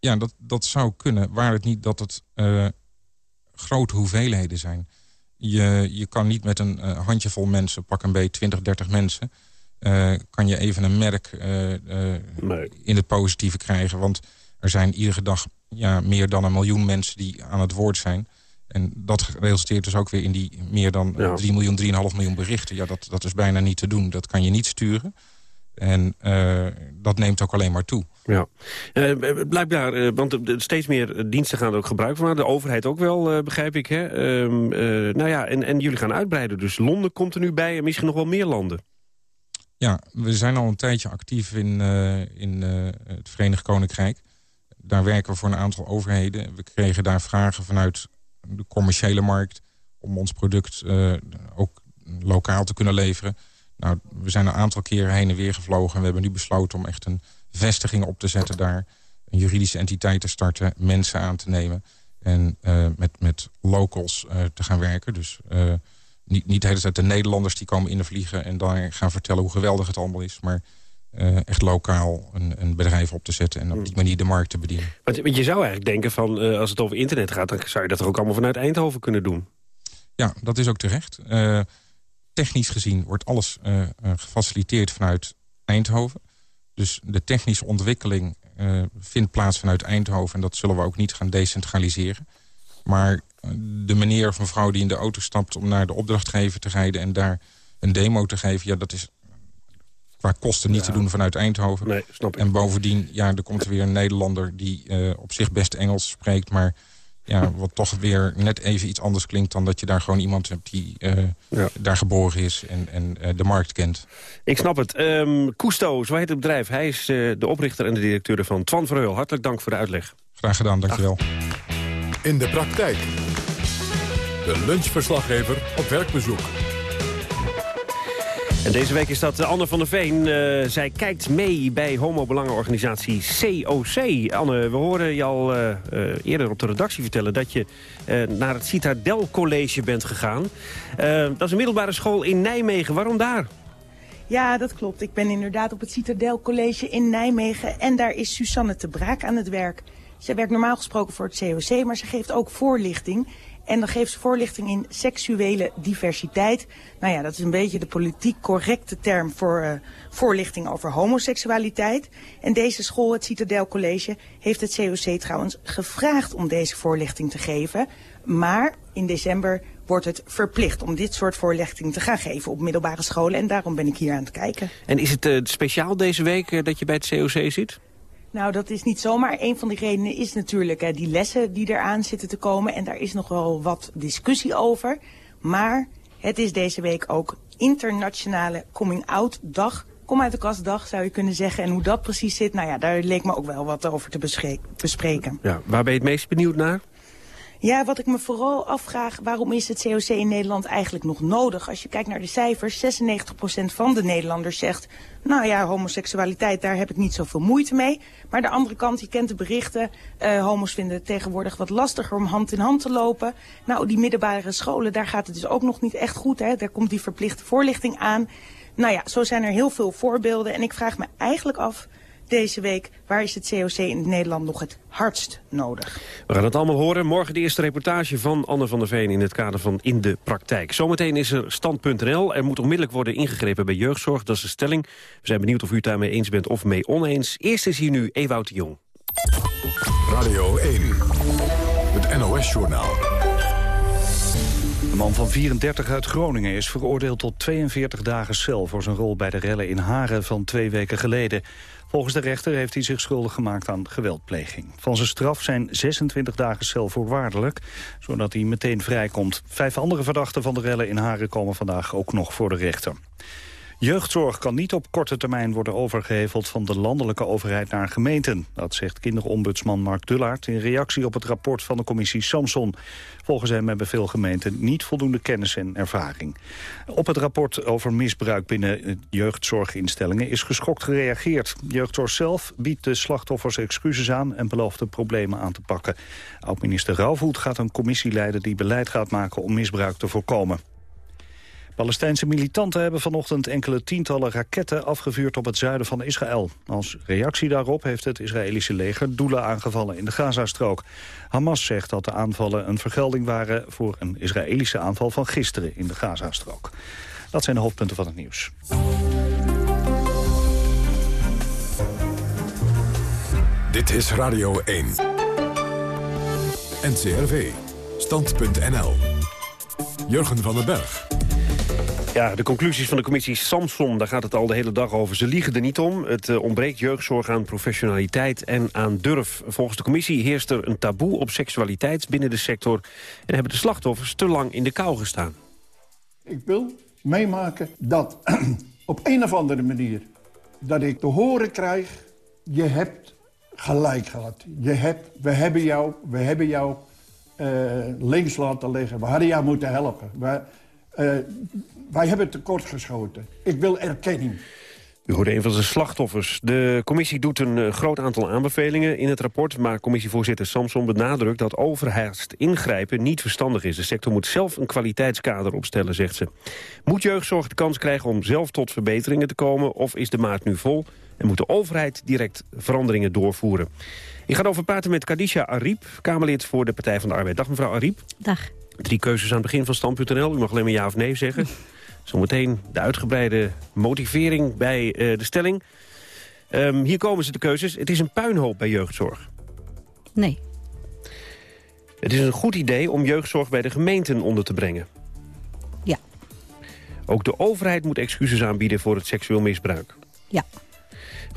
Speaker 12: Ja, dat, dat zou kunnen. Waar het niet dat het grote hoeveelheden zijn. Je, je kan niet met een handjevol mensen, pak een beetje 20, 30 mensen... kan je even een merk nee. in het positieve krijgen. Want er zijn iedere dag ja, meer dan een miljoen mensen die aan het woord zijn. En dat resulteert dus ook weer in die meer dan ja. 3 miljoen, 3,5 miljoen berichten. Ja, dat, dat is bijna niet te doen. Dat kan je niet sturen. En uh, dat neemt ook alleen maar toe.
Speaker 10: Ja, uh, blijkbaar, uh, want steeds meer diensten gaan er ook gebruik van. De overheid ook wel, begrijp ik. Hè? Ehm, nou ja, en, en jullie gaan uitbreiden. Dus Londen komt er nu bij en misschien nog wel meer landen.
Speaker 12: Ja, we zijn al een tijdje actief in, in het Verenigd Koninkrijk daar werken we voor een aantal overheden. We kregen daar vragen vanuit de commerciële markt... om ons product uh, ook lokaal te kunnen leveren. Nou, we zijn een aantal keren heen en weer gevlogen... en we hebben nu besloten om echt een vestiging op te zetten daar... een juridische entiteit te starten, mensen aan te nemen... en met, met locals te gaan werken. Dus niet, niet de hele tijd de Nederlanders die komen invliegen... en dan gaan vertellen hoe geweldig het allemaal is... maar uh, echt lokaal een, een, bedrijf op te zetten... en op die manier de markt te bedienen.
Speaker 10: Want, je zou eigenlijk denken van, uh, als het over internet gaat... dan zou je dat er ook allemaal vanuit Eindhoven kunnen doen.
Speaker 12: Ja, dat is ook terecht. Uh, technisch gezien wordt alles gefaciliteerd vanuit Eindhoven. Dus de technische ontwikkeling vindt plaats vanuit Eindhoven... en dat zullen we ook niet gaan decentraliseren. Maar de meneer of mevrouw die in de auto stapt... om naar de opdrachtgever te rijden en daar een demo te geven... ja, dat is qua kosten niet te doen vanuit Eindhoven.
Speaker 10: Nee, snap ik.
Speaker 12: En bovendien, ja, er komt weer een Nederlander die uh, op zich best Engels spreekt... maar ja, wat toch weer net even iets anders klinkt... dan dat je daar gewoon iemand hebt die uh, ja. daar geboren is en, en uh, de markt kent.
Speaker 10: Ik snap het. Um, Cousteau, zo heet het bedrijf. Hij is de oprichter en de directeur van Twan Verheul. Hartelijk dank voor de uitleg.
Speaker 12: Graag gedaan, dankjewel.
Speaker 1: In de praktijk. De lunchverslaggever op werkbezoek.
Speaker 10: En deze week is dat Anne van der Veen. Uh, zij kijkt mee bij homobelangenorganisatie COC. Anne, we horen je al uh, uh, eerder op de redactie vertellen... dat je naar het Citadel College bent gegaan. dat is een middelbare school in Nijmegen. Waarom daar?
Speaker 13: Ja, dat klopt. Ik ben inderdaad op het Citadel College in Nijmegen. En daar is Susanne te Braak aan het werk. Zij werkt normaal gesproken voor het COC, maar ze geeft ook voorlichting... En dan geeft ze voorlichting in seksuele diversiteit. Nou ja, dat is een beetje de politiek correcte term voor uh, voorlichting over homoseksualiteit. En deze school, het Citadel College, heeft het COC trouwens gevraagd om deze voorlichting te geven. Maar in december wordt het verplicht om dit soort voorlichting te gaan geven op middelbare scholen. En daarom ben ik hier aan het kijken.
Speaker 10: En is het uh, speciaal deze week uh, dat je bij het COC zit?
Speaker 13: Nou, dat is niet zomaar. Een van die redenen is natuurlijk uh, die lessen die eraan zitten te komen. En daar is nog wel wat discussie over. Maar het is deze week ook internationale coming-out dag. Kom uit de kastdag zou je kunnen zeggen. En hoe dat precies zit, nou ja, daar leek me ook wel wat over te bespreken.
Speaker 10: Ja, waar ben je het meest benieuwd naar?
Speaker 13: Ja, wat ik me vooral afvraag, waarom is het COC in Nederland eigenlijk nog nodig? Als je kijkt naar de cijfers, 96% van de Nederlanders zegt... nou ja, homoseksualiteit, daar heb ik niet zoveel moeite mee. Maar de andere kant, je kent de berichten... Uh, homo's vinden het tegenwoordig wat lastiger om hand in hand te lopen. Nou, die middelbare scholen, daar gaat het dus ook nog niet echt goed. Hè? Daar komt die verplichte voorlichting aan. Nou ja, zo zijn er heel veel voorbeelden. En ik vraag me eigenlijk af deze week. Waar is het COC in Nederland nog het hardst nodig?
Speaker 10: We gaan het allemaal horen. Morgen de eerste reportage van Anne van der Veen... in het kader van In de Praktijk. Zometeen is er stand.nl. Er moet onmiddellijk worden ingegrepen bij jeugdzorg. Dat is de stelling. We zijn benieuwd of u het daarmee eens bent of mee oneens. Eerst is hier nu Ewout de Jong.
Speaker 1: Radio 1, het NOS-journaal.
Speaker 2: De man van 34 uit Groningen is veroordeeld tot 42 dagen cel... voor zijn rol bij de rellen in Haren van twee weken geleden. Volgens de rechter heeft hij zich schuldig gemaakt aan geweldpleging. Van zijn straf zijn 26 dagen cel voorwaardelijk, zodat hij meteen vrijkomt. Vijf andere verdachten van de rellen in Haren komen vandaag ook nog voor de rechter. Jeugdzorg kan niet op korte termijn worden overgeheveld van de landelijke overheid naar gemeenten. Dat zegt kinderombudsman Mark Dullaert in reactie op het rapport van de commissie Samson. Volgens hem hebben veel gemeenten niet voldoende kennis en ervaring. Op het rapport over misbruik binnen jeugdzorginstellingen is geschokt gereageerd. Jeugdzorg zelf biedt de slachtoffers excuses aan en belooft de problemen aan te pakken. Oud-minister Rauwvoet gaat een commissie leiden die beleid gaat maken om misbruik te voorkomen. Palestijnse militanten hebben vanochtend enkele tientallen raketten afgevuurd op het zuiden van Israël. Als reactie daarop heeft het Israëlische leger doelen aangevallen in de Gazastrook. Hamas zegt dat de aanvallen een vergelding waren voor een Israëlische aanval van gisteren in de Gazastrook. Dat zijn de hoofdpunten van het nieuws.
Speaker 1: Dit is Radio 1. NCRV. Stand.nl. Jurgen van den Berg.
Speaker 10: Ja, de conclusies van de commissie Samson, daar gaat het al de hele dag over. Ze liegen er niet om. Het uh, ontbreekt jeugdzorg aan professionaliteit en aan durf. Volgens de commissie heerst er een taboe op seksualiteit binnen de sector... en hebben de slachtoffers te lang in de kou gestaan.
Speaker 14: Ik wil meemaken dat op een of andere manier... dat ik te horen krijg, je hebt gelijk gehad. Je hebt, we hebben jou, we hebben jou uh, links laten liggen. We hadden jou moeten helpen. We, uh, wij hebben tekort geschoten. Ik wil erkenning.
Speaker 10: U hoorde een van de slachtoffers. De commissie doet een uh, groot aantal aanbevelingen in het rapport... maar commissievoorzitter Samson benadrukt dat overhaast ingrijpen niet verstandig is. De sector moet zelf een kwaliteitskader opstellen, zegt ze. Moet jeugdzorg de kans krijgen om zelf tot verbeteringen te komen... of is de maat nu vol en moet de overheid direct veranderingen doorvoeren? Ik ga over praten met Kadisha Ariep, Kamerlid voor de Partij van de Arbeid. Dag mevrouw Ariep.
Speaker 15: Dag.
Speaker 10: Drie keuzes aan het begin van stand.nl. U mag alleen maar ja of nee zeggen. Zometeen de uitgebreide motivering bij uh, de stelling. Um, hier komen ze de keuzes. Het is een puinhoop bij jeugdzorg.
Speaker 15: Nee.
Speaker 10: Het is een goed idee om jeugdzorg bij de gemeenten onder te brengen.
Speaker 15: Ja.
Speaker 10: Ook de overheid moet excuses aanbieden voor het seksueel misbruik.
Speaker 15: Ja.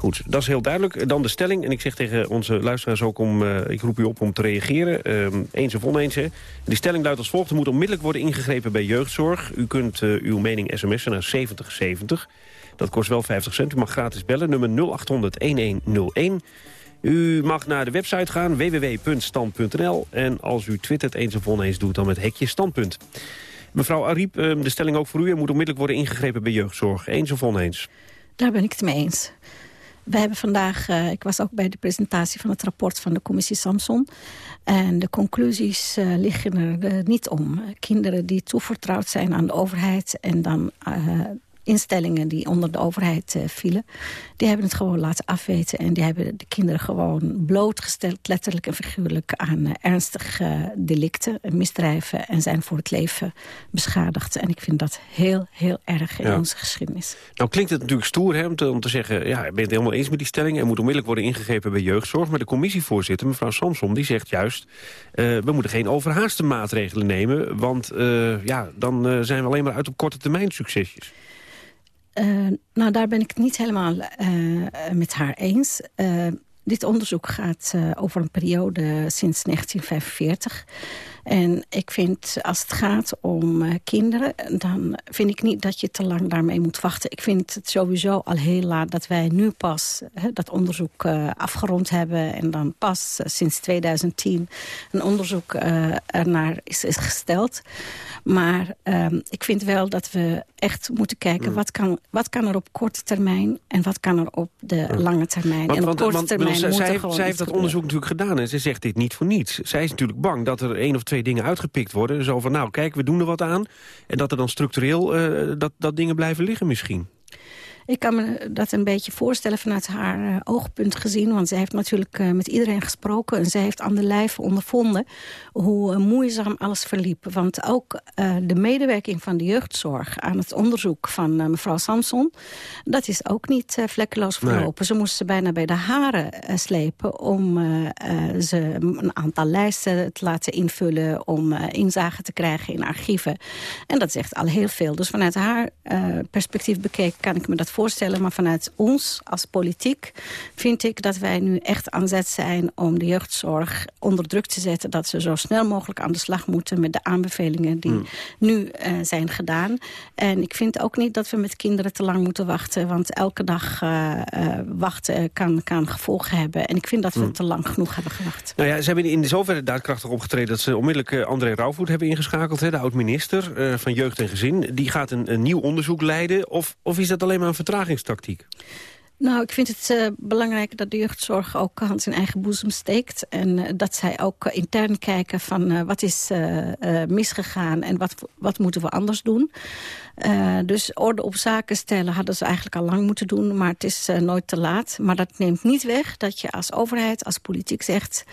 Speaker 10: Goed, dat is heel duidelijk. Dan de stelling. En ik zeg tegen onze luisteraars ook om... Uh, ik roep u op om te reageren. Uh, eens of oneens. Hè. Die stelling luidt als volgt. Er moet onmiddellijk worden ingegrepen bij jeugdzorg. U kunt uh, uw mening sms'en naar 7070. Dat kost wel 50 cent. U mag gratis bellen. Nummer 0800-1101. U mag naar de website gaan, www.stand.nl. En als u twittert eens of oneens doet, dan met hekje standpunt. Mevrouw Ariep, de stelling ook voor u. Er moet onmiddellijk worden ingegrepen bij jeugdzorg. Eens of oneens?
Speaker 15: Daar ben ik het mee eens. We hebben vandaag, uh, ik was ook bij de presentatie van het rapport van de commissie Samson. En de conclusies uh, liggen er uh, niet om. Kinderen die toevertrouwd zijn aan de overheid en dan instellingen die onder de overheid uh, vielen... die hebben het gewoon laten afweten. En die hebben de kinderen gewoon blootgesteld... letterlijk en figuurlijk aan uh, ernstige delicten, misdrijven... en zijn voor het leven beschadigd. En ik vind dat heel, heel erg in ja. onze geschiedenis.
Speaker 10: Nou klinkt het natuurlijk stoer hè, om, te, om te zeggen... ja, ik ben het helemaal eens met die stelling... er moet onmiddellijk worden ingegrepen bij jeugdzorg. Maar de commissievoorzitter, mevrouw Samson, die zegt juist... We moeten geen overhaaste maatregelen nemen... want ja, dan zijn we alleen maar uit op korte termijn succesjes.
Speaker 15: Uh, nou, daar ben ik het niet helemaal uh, met haar eens. Uh, dit onderzoek gaat over een periode sinds 1945. En ik vind, als het gaat om uh, kinderen... dan vind ik niet dat je te lang daarmee moet wachten. Ik vind het sowieso al heel laat dat wij nu pas hè, dat onderzoek uh, afgerond hebben... en dan pas uh, sinds 2010 een onderzoek ernaar is, is gesteld. Maar um, ik vind wel dat we echt moeten kijken... Mm. Wat, kan, wat kan er op korte termijn en wat kan er op de mm. lange termijn.
Speaker 10: Want,
Speaker 15: en op korte
Speaker 10: want,
Speaker 15: termijn er
Speaker 10: zij, zij heeft dat onderzoek natuurlijk gedaan en ze zegt dit niet voor niets. Zij is natuurlijk bang dat er één of twee dingen uitgepikt worden. Zo van, nou kijk, we doen er wat aan. En dat er dan structureel uh, dat, dat dingen blijven liggen misschien.
Speaker 15: Ik kan me dat een beetje voorstellen vanuit haar uh, oogpunt gezien. Want zij heeft natuurlijk uh, met iedereen gesproken. En zij heeft aan de lijf ondervonden hoe uh, moeizaam alles verliep. Want ook de medewerking van de jeugdzorg aan het onderzoek van mevrouw Samson... dat is ook niet vlekkeloos verlopen. Nee. Ze moest ze bijna bij de haren slepen om ze een aantal lijsten te laten invullen... om inzage te krijgen in archieven. En dat zegt al heel veel. Dus vanuit haar perspectief bekeken kan ik me dat voorstellen. Maar vanuit ons als politiek vind ik dat wij nu echt aan zet zijn... om de jeugdzorg onder druk te zetten. Dat ze zo snel mogelijk aan de slag moeten met de aanbevelingen die mm. nu uh, zijn gedaan. En ik vind ook niet dat we met kinderen te lang moeten wachten. Want elke dag uh, uh, wachten kan, kan gevolgen hebben. En ik vind dat we mm. te lang genoeg hebben gewacht.
Speaker 10: Nou ja, ze hebben in zoverre daadkrachtig opgetreden... dat ze onmiddellijk André Rauwvoet hebben ingeschakeld. Hè, de oud-minister van Jeugd en Gezin. Die gaat een, een nieuw onderzoek leiden. Of, of is dat alleen maar een vertragingstactiek?
Speaker 15: Nou, ik vind het uh, belangrijk dat de jeugdzorg ook hand in eigen boezem steekt. En uh, dat zij ook uh, intern kijken van wat is misgegaan en wat, wat moeten we anders doen. dus orde op zaken stellen hadden ze eigenlijk al lang moeten doen, maar het is nooit te laat. Maar dat neemt niet weg dat je als overheid, als politiek zegt...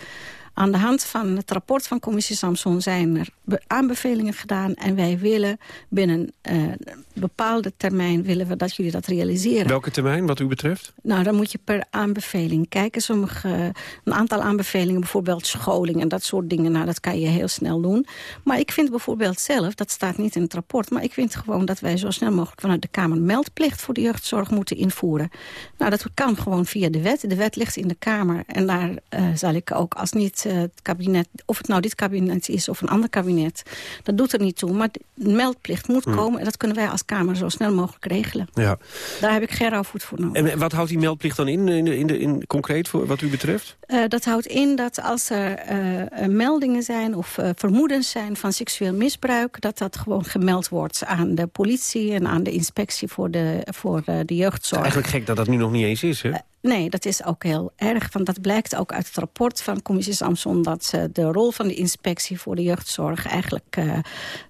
Speaker 15: Aan de hand van het rapport van commissie Samson zijn er aanbevelingen gedaan. En wij willen binnen een uh, bepaalde termijn willen we dat jullie dat realiseren.
Speaker 10: Welke termijn wat u betreft?
Speaker 15: Nou, dan moet je per aanbeveling kijken. Sommige, een aantal aanbevelingen, bijvoorbeeld scholing en dat soort dingen. Nou, dat kan je heel snel doen. Maar ik vind bijvoorbeeld zelf, dat staat niet in het rapport... maar ik vind gewoon dat wij zo snel mogelijk vanuit de Kamer... meldplicht voor de jeugdzorg moeten invoeren. Nou, dat kan gewoon via de wet. De wet ligt in de Kamer en daar uh, zal ik ook als niet het kabinet... of het nou dit kabinet is of een ander kabinet... dat doet er niet toe. Maar de meldplicht moet hmm. komen en dat kunnen wij als Kamer zo snel mogelijk regelen.
Speaker 10: Ja.
Speaker 15: Daar heb ik geen rouwvoet voor nodig.
Speaker 10: En wat houdt die meldplicht dan in, in, de, in, de, in concreet voor wat u betreft?
Speaker 15: Uh, dat houdt in dat als er uh, meldingen zijn of uh, vermoedens zijn van seksueel misbruik... dat dat gewoon gemeld wordt aan de politie en aan de inspectie voor de, voor de jeugdzorg.
Speaker 10: Het is eigenlijk gek dat dat nu nog niet eens is, hè?
Speaker 15: Nee, dat is ook heel erg. Want dat blijkt ook uit het rapport van commissie Samson... dat uh, de rol van de inspectie voor de jeugdzorg eigenlijk uh,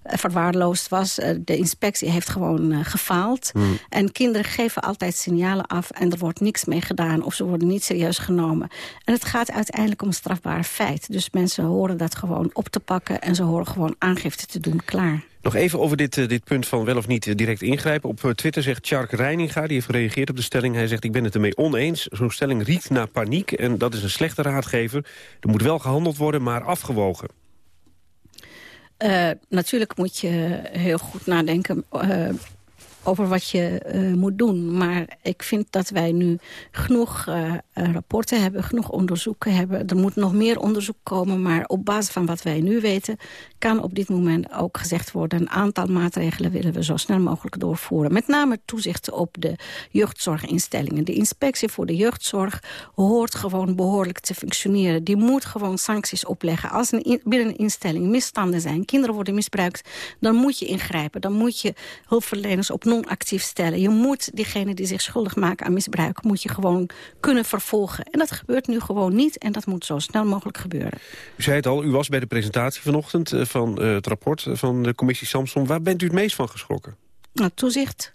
Speaker 15: verwaarloosd was. Uh, de inspectie heeft gewoon gefaald. Hmm. En kinderen geven altijd signalen af en er wordt niks mee gedaan... of ze worden niet serieus genomen. En het gaat uiteindelijk om een strafbaar feit. Dus mensen horen dat gewoon op te pakken... en ze horen gewoon aangifte te doen, klaar.
Speaker 10: Nog even over dit, uh, dit punt van wel of niet direct ingrijpen. Op uh, Twitter zegt Tjark Reininga, die heeft gereageerd op de stelling. Hij zegt, ik ben het ermee oneens. Zo'n stelling riekt naar paniek en dat is een slechte raadgever. Er moet wel gehandeld worden, maar afgewogen.
Speaker 15: natuurlijk moet je heel goed nadenken over wat je uh, moet doen. Maar ik vind dat wij nu genoeg uh, rapporten hebben, genoeg onderzoeken hebben. Er moet nog meer onderzoek komen, maar op basis van wat wij nu weten... kan op dit moment ook gezegd worden... een aantal maatregelen willen we zo snel mogelijk doorvoeren. Met name toezicht op de jeugdzorginstellingen. De inspectie voor de jeugdzorg hoort gewoon behoorlijk te functioneren. Die moet gewoon sancties opleggen. Als een in, binnen een instelling misstanden zijn, kinderen worden misbruikt... dan moet je ingrijpen, dan moet je hulpverleners op non-actief stellen. Je moet diegenen die zich schuldig maken aan misbruik... moet je gewoon kunnen vervolgen. En dat gebeurt nu gewoon niet. En dat moet zo snel mogelijk gebeuren.
Speaker 10: U zei het al, u was bij de presentatie vanochtend... van uh, het rapport van de commissie Samson. Waar bent u het meest van geschrokken?
Speaker 15: Nou, toezicht.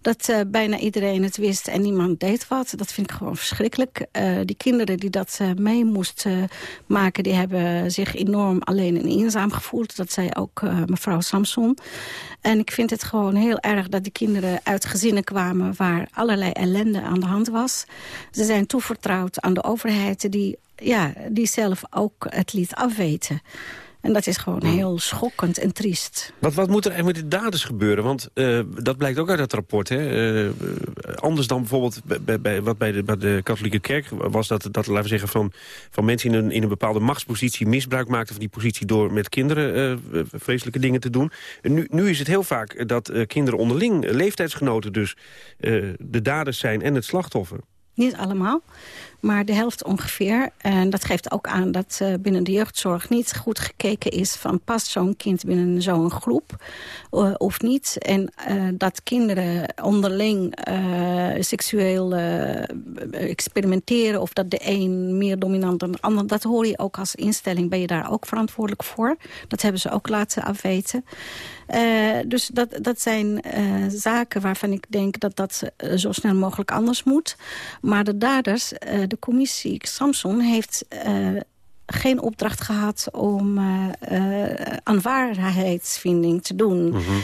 Speaker 15: Dat uh, bijna iedereen het wist en niemand deed wat. Dat vind ik gewoon verschrikkelijk. Uh, die kinderen die dat uh, mee moesten maken... die hebben zich enorm alleen en eenzaam gevoeld. Dat zei ook mevrouw Samson. En ik vind het gewoon heel erg dat die kinderen uit gezinnen kwamen... waar allerlei ellende aan de hand was. Ze zijn toevertrouwd aan de overheid... die, ja, die zelf ook het liet afweten. En dat is gewoon heel schokkend en triest.
Speaker 10: Wat, wat moet er met de daders gebeuren? Want uh, dat blijkt ook uit het rapport. Hè? Uh, anders dan bijvoorbeeld bij, bij, wat bij de, bij de katholieke kerk was... dat, dat laten we zeggen, van, van mensen in een, in een bepaalde machtspositie misbruik maakten... van die positie door met kinderen uh, vreselijke dingen te doen. En nu, nu is het heel vaak dat kinderen onderling, leeftijdsgenoten dus... de daders zijn en het slachtoffer.
Speaker 15: Niet allemaal, maar de helft ongeveer. En dat geeft ook aan dat uh, binnen de jeugdzorg niet goed gekeken is... van past zo'n kind binnen zo'n groep uh, of niet. En uh, dat kinderen onderling seksueel experimenteren... of dat de een meer dominant dan de ander... dat hoor je ook als instelling, ben je daar ook verantwoordelijk voor. Dat hebben ze ook laten afweten. Dus dat, dat zijn zaken waarvan ik denk dat dat zo snel mogelijk anders moet. Maar de daders, de commissie Samson heeft geen opdracht gehad om uh, aan waarheidsvinding te doen. Mm -hmm.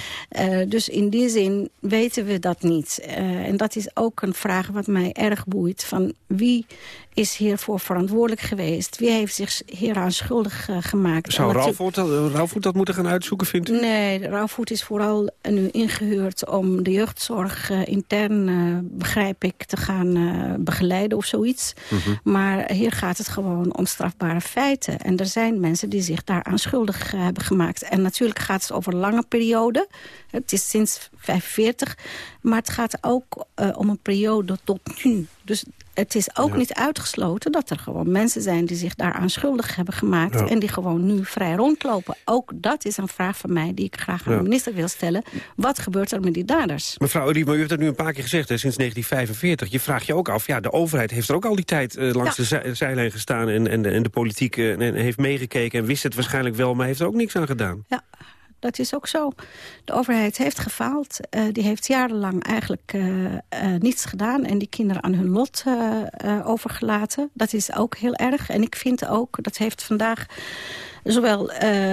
Speaker 15: uh, dus in die zin weten we dat niet. en dat is ook een vraag wat mij erg boeit. Van wie is hiervoor verantwoordelijk geweest? Wie heeft zich hieraan schuldig gemaakt?
Speaker 10: Zou Rauwvoet dat, dat moeten gaan uitzoeken, vindt u?
Speaker 15: Nee, Rauwvoet is vooral nu ingehuurd om de jeugdzorg intern, begrijp ik, te gaan begeleiden of zoiets. -hmm. Maar hier gaat het gewoon om strafbare feiten. En er zijn mensen die zich daaraan schuldig hebben gemaakt. En natuurlijk gaat het over lange periode. Het is sinds 45. Maar het gaat ook om een periode tot nu. Dus het is ook ja. niet uitgesloten dat er gewoon mensen zijn... die zich daaraan schuldig hebben gemaakt... Ja. en die gewoon nu vrij rondlopen. Ook dat is een vraag van mij die ik graag aan ja. de minister wil stellen. Wat gebeurt er met die daders?
Speaker 10: Mevrouw Uribe, u heeft het nu een paar keer gezegd, hè, sinds 1945. Je vraagt je ook af, ja, de overheid heeft er ook al die tijd... Uh, langs de zijlijn gestaan en, en, de, en de politiek uh, en heeft meegekeken... en wist het waarschijnlijk wel, maar heeft er ook niks aan gedaan.
Speaker 15: Ja, dat is ook zo. De overheid heeft gefaald. Uh, die heeft jarenlang eigenlijk uh, uh, niets gedaan... en die kinderen aan hun lot overgelaten. Dat is ook heel erg. En ik vind ook, dat heeft vandaag zowel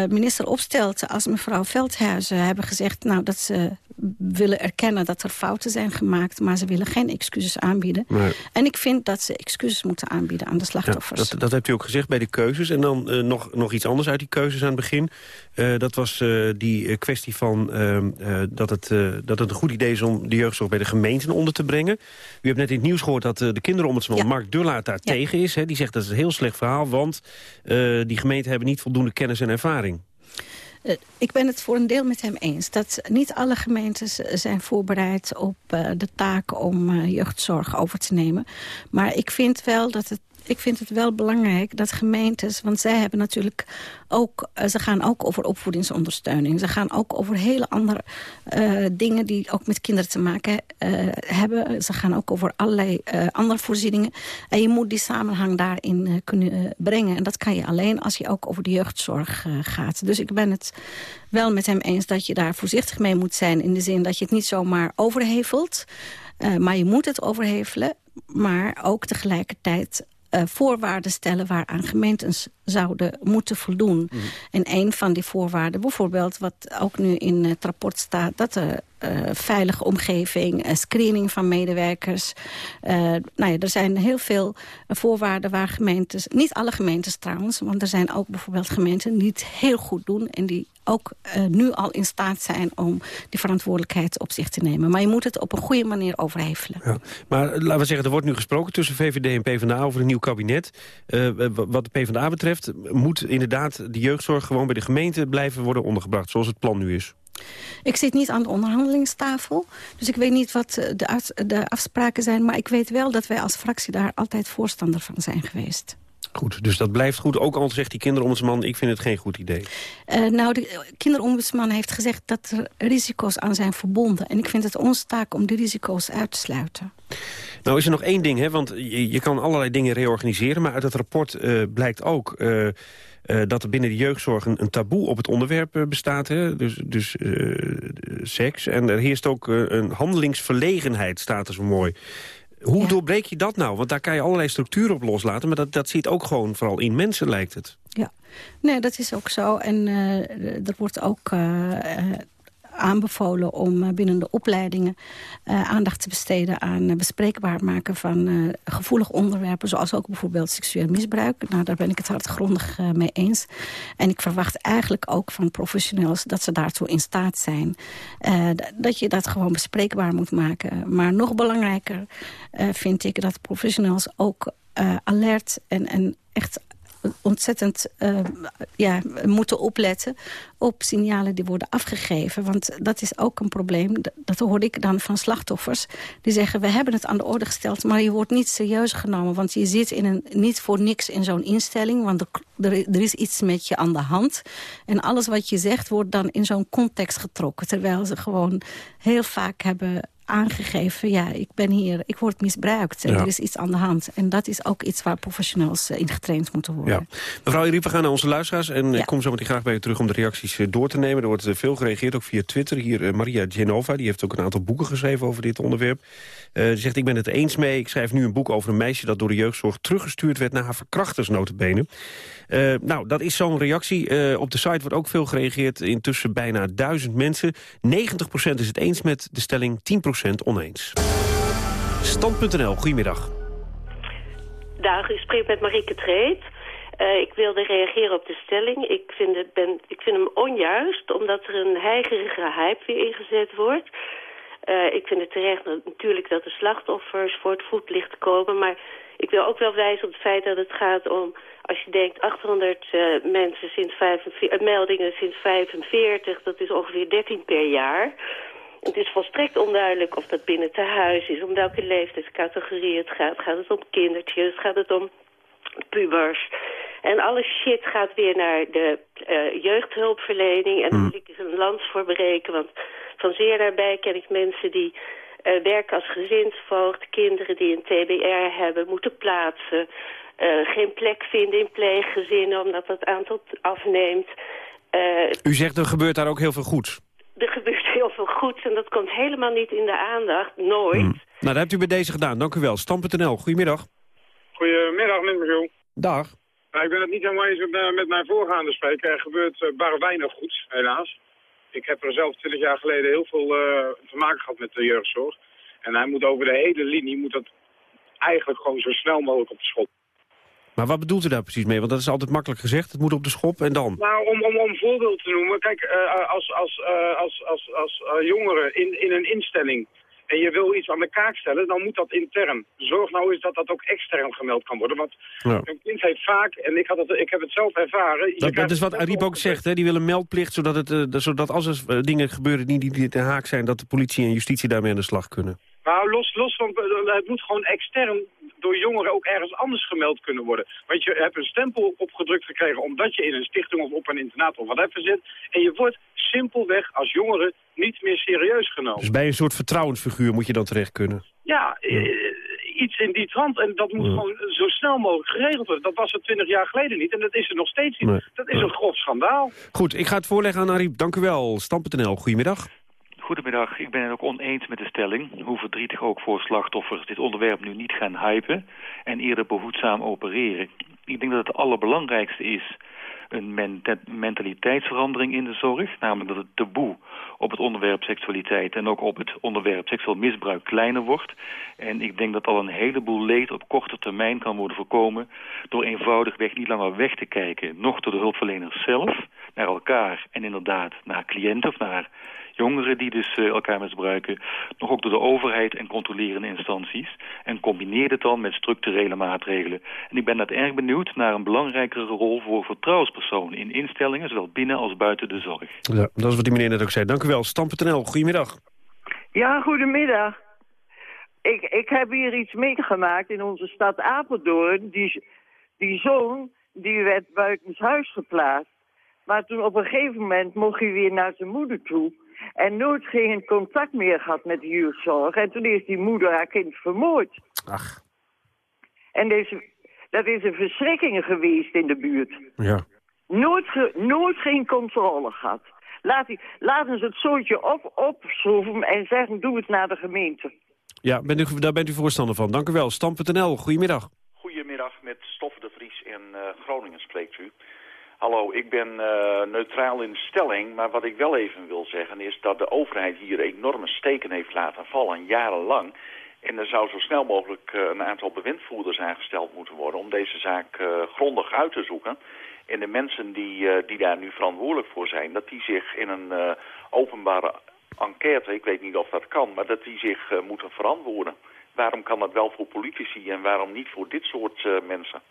Speaker 15: minister Opstelten als mevrouw Veldhuizen hebben gezegd... Nou, dat ze willen erkennen dat er fouten zijn gemaakt... maar ze willen geen excuses aanbieden. Nee. En ik vind dat ze excuses moeten aanbieden aan de slachtoffers.
Speaker 10: Ja, dat, dat hebt u ook gezegd bij de keuzes. En dan uh, nog, nog iets anders uit die keuzes aan het begin. Uh, dat was die kwestie van ehm, dat, het, dat het een goed idee is... om de jeugdzorg bij de gemeenten onder te brengen. U hebt net in het nieuws gehoord dat de kinderombudsman ja. Mark Dullaert daar ja. tegen is. Hè. Die zegt dat is een heel slecht verhaal... want die gemeenten hebben niet voldoende kennis en ervaring.
Speaker 15: Uh, ik ben het voor een deel met hem eens. Dat niet alle gemeentes zijn voorbereid op uh, de taak om jeugdzorg over te nemen. Maar ik vind wel dat het ik vind het wel belangrijk dat gemeentes... want zij hebben natuurlijk ook... ze gaan ook over opvoedingsondersteuning. Ze gaan ook over hele andere uh, dingen... die ook met kinderen te maken uh, hebben. Ze gaan ook over allerlei andere voorzieningen. En je moet die samenhang daarin kunnen brengen. En dat kan je alleen als je ook over de jeugdzorg gaat. Dus ik ben het wel met hem eens dat je daar voorzichtig mee moet zijn... in de zin dat je het niet zomaar overhevelt... maar je moet het overhevelen, maar ook tegelijkertijd uh, voorwaarden stellen waaraan gemeentes zouden moeten voldoen. Mm. En een van die voorwaarden, bijvoorbeeld wat ook nu in het rapport staat... dat er uh, veilige omgeving, uh, screening van medewerkers. Uh, nou ja, er zijn heel veel voorwaarden waar gemeentes... niet alle gemeentes trouwens, want er zijn ook bijvoorbeeld gemeenten... die het heel goed doen en die ook nu al in staat zijn om die verantwoordelijkheid op zich te nemen. Maar je moet het op een goede manier overhevelen.
Speaker 10: Ja, maar laten we zeggen, er wordt nu gesproken tussen VVD en PvdA over een nieuw kabinet. wat de PvdA betreft moet inderdaad de jeugdzorg gewoon bij de gemeente blijven worden ondergebracht, zoals het plan nu is.
Speaker 15: Ik zit niet aan de onderhandelingstafel, dus ik weet niet wat de, de afspraken zijn. Maar ik weet wel dat wij als fractie daar altijd voorstander van zijn geweest.
Speaker 10: Goed, dus dat blijft goed. Ook al zegt die kinderombudsman, ik vind het geen goed idee.
Speaker 15: Uh, nou, de kinderombudsman heeft gezegd dat er risico's aan zijn verbonden. En ik vind het onze taak om die risico's uit te sluiten.
Speaker 10: Nou is er nog één ding, hè, want je, je kan allerlei dingen reorganiseren... maar uit het rapport uh, blijkt ook... Uh, uh, dat er binnen de jeugdzorg een, een taboe op het onderwerp bestaat. Hè? Dus, dus seks. En er heerst ook een handelingsverlegenheid, staat er zo mooi. Hoe ja. doorbreek je dat nou? Want daar kan je allerlei structuren op loslaten... maar dat, dat zit ook gewoon vooral in mensen, lijkt het.
Speaker 15: Ja, nee, dat is ook zo. En er wordt ook aanbevolen om binnen de opleidingen aandacht te besteden aan bespreekbaar maken van gevoelige onderwerpen, zoals ook bijvoorbeeld seksueel misbruik. Nou, daar ben ik het hartgrondig mee eens. En ik verwacht eigenlijk ook van professionals dat ze daartoe in staat zijn. dat je dat gewoon bespreekbaar moet maken. Maar nog belangrijker vind ik dat professionals ook alert en, en echt ontzettend uh, ja, moeten opletten op signalen die worden afgegeven. Want dat is ook een probleem. Dat hoor ik dan van slachtoffers. Die zeggen, we hebben het aan de orde gesteld... maar je wordt niet serieus genomen. Want je zit in een, niet voor niks in zo'n instelling. Want er, er is iets met je aan de hand. En alles wat je zegt wordt dan in zo'n context getrokken. Terwijl ze gewoon heel vaak hebben aangegeven... ja, ik ben hier, ik word misbruikt er is iets aan de hand. En dat is ook iets waar professionals uh, in getraind moeten worden. Ja.
Speaker 10: Mevrouw Iriep, we gaan naar onze luisteraars. En ik kom zo meteen graag bij u terug om de reacties eh, door te nemen. Er wordt eh, veel gereageerd, ook via Twitter. Hier Maria Genova, die heeft ook een aantal boeken geschreven over dit onderwerp. Uh, zegt, ik ben het eens mee. Ik schrijf nu een boek over een meisje dat door de jeugdzorg teruggestuurd werd naar haar verkrachters notabene. Uh, nou, dat is zo'n reactie. Uh, op de site wordt ook veel gereageerd. Intussen bijna duizend mensen. 90% is het eens met de stelling, 10% oneens. Stand.nl, goedemiddag.
Speaker 16: Dag, u spreekt met Marieke Treet. Uh, ik wilde reageren op de stelling. Ik vind, het ben, ik vind hem onjuist, omdat er een heigerige hype weer ingezet wordt. Uh, ik vind het terecht natuurlijk dat de slachtoffers voor het voetlicht komen. Maar ik wil ook wel wijzen op het feit dat het gaat om... als je denkt 800 uh, eh, mensen sinds 45, uh, meldingen sinds 45... dat is ongeveer 13 per jaar. Het is volstrekt onduidelijk of dat binnen te huis is... om welke leeftijdscategorie het gaat. Gaat het om kindertjes? Gaat het om pubers? En alle shit gaat weer naar de uh, jeugdhulpverlening. En daar wil ik eens een lans voor berekenen, want van zeer daarbij ken ik mensen die uh, werken als gezinsvoogd, kinderen die een TBR hebben, moeten plaatsen. Uh, geen plek vinden in pleeggezinnen omdat het aantal afneemt.
Speaker 10: Uh, U zegt er gebeurt daar ook heel veel goeds.
Speaker 16: Er gebeurt heel veel goeds en dat komt helemaal niet in de aandacht, nooit. Hmm.
Speaker 10: Nou, dat hebt u bij deze gedaan. Dank u wel. Stam.nl, goedemiddag.
Speaker 17: Goedemiddag, met mevrouw.
Speaker 10: Dag.
Speaker 17: Nou, ik ben het niet helemaal eens met, met mijn voorgaande spreker. Er gebeurt uh, bar weinig goeds, helaas. Ik heb er zelf 20 jaar geleden heel veel uh, te maken gehad met de jeugdzorg. En hij moet over de hele linie, moet dat eigenlijk gewoon zo snel mogelijk op de schop.
Speaker 10: Maar wat bedoelt u daar precies mee? Want dat is altijd makkelijk gezegd. Het moet op de schop en dan?
Speaker 17: Nou, om, om, om voorbeeld te noemen. Kijk, uh, als, als, uh, als, als, als uh, jongeren in, in een instelling en je wil iets aan de kaak stellen, dan moet dat intern. Zorg nou eens dat dat ook extern gemeld kan worden. Want ja. een kind heeft vaak, en ik, had het, ik heb het zelf ervaren...
Speaker 10: Dat, dat is wat Ariep ook zegt, hè? die wil een meldplicht... zodat, het, uh, zodat als er uh, dingen gebeuren die niet de haak zijn... dat de politie en justitie daarmee aan de slag kunnen.
Speaker 17: Nou, los, los van, eh, het moet gewoon extern door jongeren ook ergens anders gemeld kunnen worden. Want je hebt een stempel opgedrukt gekregen omdat je in een stichting of op een internaat of whatever zit. En je wordt simpelweg als jongere niet meer serieus genomen.
Speaker 10: Dus bij een soort vertrouwensfiguur moet je dan terecht kunnen?
Speaker 17: Ja, ja. iets in die trant. En dat moet ja. gewoon zo snel mogelijk geregeld worden. Dat was er twintig jaar geleden niet en dat is er nog steeds niet. Nee. Dat is een grof schandaal.
Speaker 10: Goed, ik ga het voorleggen aan Ariep. Dank u wel. Stam.nl, goedemiddag.
Speaker 18: Goedemiddag, ik ben het ook oneens met de stelling. Hoe verdrietig ook voor slachtoffers dit onderwerp nu niet gaan hypen en eerder behoedzaam opereren. Ik denk dat het allerbelangrijkste is een mentaliteitsverandering in de zorg. Namelijk dat het taboe op het onderwerp seksualiteit en ook op het onderwerp seksueel misbruik kleiner wordt. En ik denk dat al een heleboel leed op korte termijn kan worden voorkomen door eenvoudigweg niet langer weg te kijken, nog door de hulpverleners zelf, naar elkaar en inderdaad naar cliënten of naar jongeren die dus uh, elkaar misbruiken, nog ook door de overheid en controlerende instanties. En combineer het dan met structurele maatregelen. En ik ben net erg benieuwd naar een belangrijkere rol voor vertrouwenspersonen in instellingen, zowel binnen als buiten de zorg.
Speaker 10: Ja, dat is wat die meneer net ook zei. Dank u wel. Stam.nl, goedemiddag.
Speaker 19: Ja, goedemiddag. Ik, ik heb hier iets meegemaakt in onze stad Apeldoorn. Die, die zoon die werd buitenshuis geplaatst. Maar toen op een gegeven moment mocht hij weer naar zijn moeder toe. En nooit geen contact meer gehad met de jeugdzorg. En toen is die moeder haar kind vermoord.
Speaker 10: Ach.
Speaker 19: En deze, dat is een verschrikking geweest in de buurt.
Speaker 10: Ja.
Speaker 19: Nooit, ge, nooit geen controle gehad. Laat die, laten ze het zootje op, opschroeven en zeggen doe het naar de gemeente.
Speaker 10: Ja, bent u, daar bent u voorstander van. Dank u wel. Stam.nl, goedemiddag.
Speaker 20: Goedemiddag, met Stoffen de Vries in uh, Groningen spreekt u. Hallo, ik ben uh, neutraal in stelling, maar wat ik wel even wil zeggen is dat de overheid hier enorme steken heeft laten vallen, jarenlang. En er zou zo snel mogelijk uh, een aantal bewindvoerders aangesteld moeten worden om deze zaak uh, grondig uit te zoeken. En de mensen die, die daar nu verantwoordelijk voor zijn, dat die zich in een openbare enquête, ik weet niet of dat kan, maar dat die zich moeten verantwoorden. Waarom kan dat wel voor politici en waarom niet voor dit soort mensen?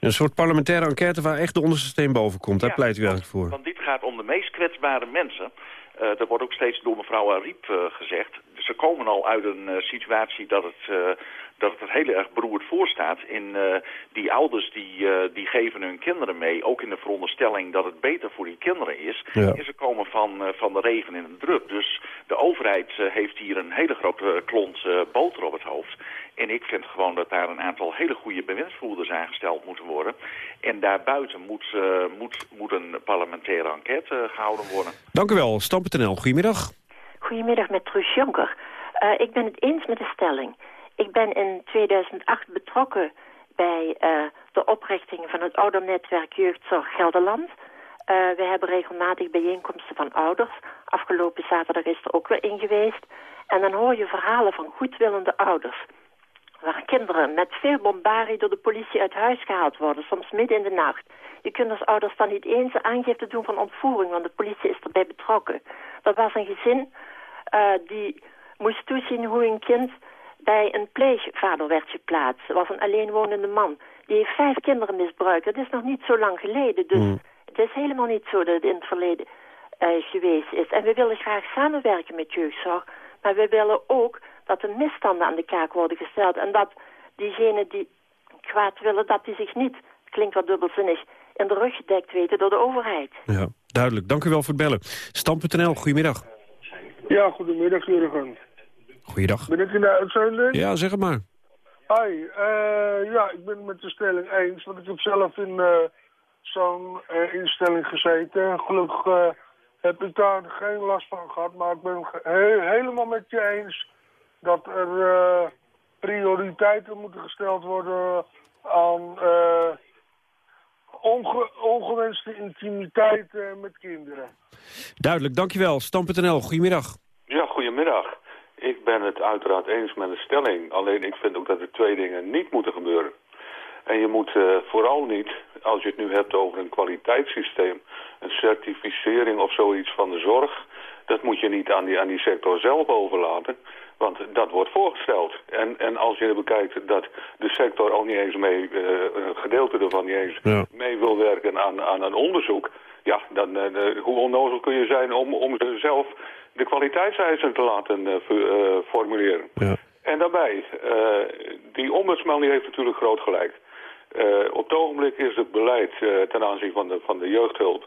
Speaker 10: Een soort parlementaire enquête waar echt de onderste steen boven komt. Daar pleit u eigenlijk voor.
Speaker 20: Want dit gaat om de meest kwetsbare mensen. Uh, er wordt ook steeds door mevrouw Ariep uh, gezegd. Ze komen al uit een uh, situatie dat het, dat het er heel erg beroerd voor staat. In die ouders die, die geven hun kinderen mee, ook in de veronderstelling dat het beter voor die kinderen is. Ja. En ze komen van, van de regen in de druk. Dus de overheid heeft hier een hele grote klont boter op het hoofd. En ik vind gewoon dat daar een aantal hele goede bewindsvoerders aangesteld moeten worden. En daarbuiten moet, uh, moet, moet een parlementaire enquête uh, gehouden worden.
Speaker 10: Dank u wel. Stam.nl, goedemiddag.
Speaker 21: Goedemiddag met Truus Jonker. Uh, ik ben het eens met de stelling. Ik ben in 2008 betrokken bij de oprichting van het oudernnetwerk Jeugdzorg Gelderland... we hebben regelmatig bijeenkomsten van ouders. Afgelopen zaterdag is er ook weer in geweest. En dan hoor je verhalen van goedwillende ouders waar kinderen met veel bombarie door de politie uit huis gehaald worden, soms midden in de nacht. Je kunt als ouders dan niet eens aangifte doen van ontvoering, want de politie is erbij betrokken. Dat was een gezin uh, die moest toezien hoe een kind bij een pleegvader werd geplaatst. Het was een alleenwonende man. Die heeft vijf kinderen misbruikt. Dat is nog niet zo lang geleden. Dus mm. het is helemaal niet zo dat het in het verleden uh, geweest is. En we willen graag samenwerken met jeugdzorg. Maar we willen ook dat de misstanden aan de kaak worden gesteld. En dat diegenen die kwaad willen, dat die zich niet, klinkt wat dubbelzinnig, in de rug gedekt weten door de overheid.
Speaker 10: Ja, duidelijk. Dank u wel voor het bellen. Stam.nl, goedemiddag.
Speaker 22: Ja, goedemiddag Jurgen.
Speaker 10: Goeiedag.
Speaker 22: Ben ik in de uitzending?
Speaker 10: Ja, zeg het maar.
Speaker 22: Hi, uh, ja, ik ben het met de stelling eens, want ik heb zelf in uh, zo'n uh, instelling gezeten. Gelukkig heb ik daar geen last van gehad, maar ik ben he helemaal met je eens dat er uh, prioriteiten moeten gesteld worden aan uh, onge ongewenste intimiteit met kinderen.
Speaker 10: Duidelijk, dankjewel. Stam.nl, goedemiddag.
Speaker 23: Ja, goedemiddag. Ik ben het uiteraard eens met de stelling. Alleen ik vind ook dat er twee dingen niet moeten gebeuren. En je moet uh, vooral niet, als je het nu hebt over een kwaliteitssysteem... een certificering of zoiets van de zorg... dat moet je niet aan die, aan die sector zelf overlaten. Want dat wordt voorgesteld. En, en als je bekijkt dat de sector al niet eens mee, uh, een gedeelte ervan niet eens mee wil werken aan, aan een onderzoek. Ja, dan uh, hoe onnozel kun je zijn om, om zelf de kwaliteitseisen te laten uh, formuleren. Ja. En daarbij, die ombudsman die heeft natuurlijk groot gelijk. op het ogenblik is het beleid ten aanzien van de, van de jeugdhulp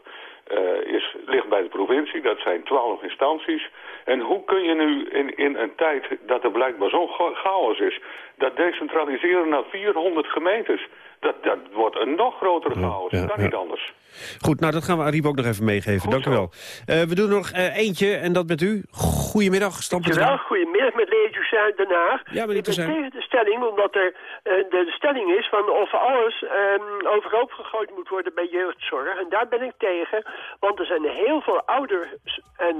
Speaker 23: is, ligt bij de provincie. Dat zijn twaalf instanties. En hoe kun je nu in, in een tijd dat er blijkbaar zo'n chaos is... dat decentraliseren naar 400 gemeentes... Dat, dat wordt een nog grotere chaos. Ja, kan niet anders.
Speaker 10: Goed, nou dat gaan we Ariep ook nog even meegeven. Goed Dank u wel. Uh, we doen nog uh, eentje en dat met u. Goedemiddag, Stam.nl.
Speaker 24: Goedemiddag, met Leo Toussaint Den Haag.
Speaker 10: Ja, meneer
Speaker 24: Ik ben tegen de stelling, omdat er uh, de, de, stelling is van of alles um, overhoop gegooid moet worden bij jeugdzorg. En daar ben ik tegen, want er zijn heel veel ouders en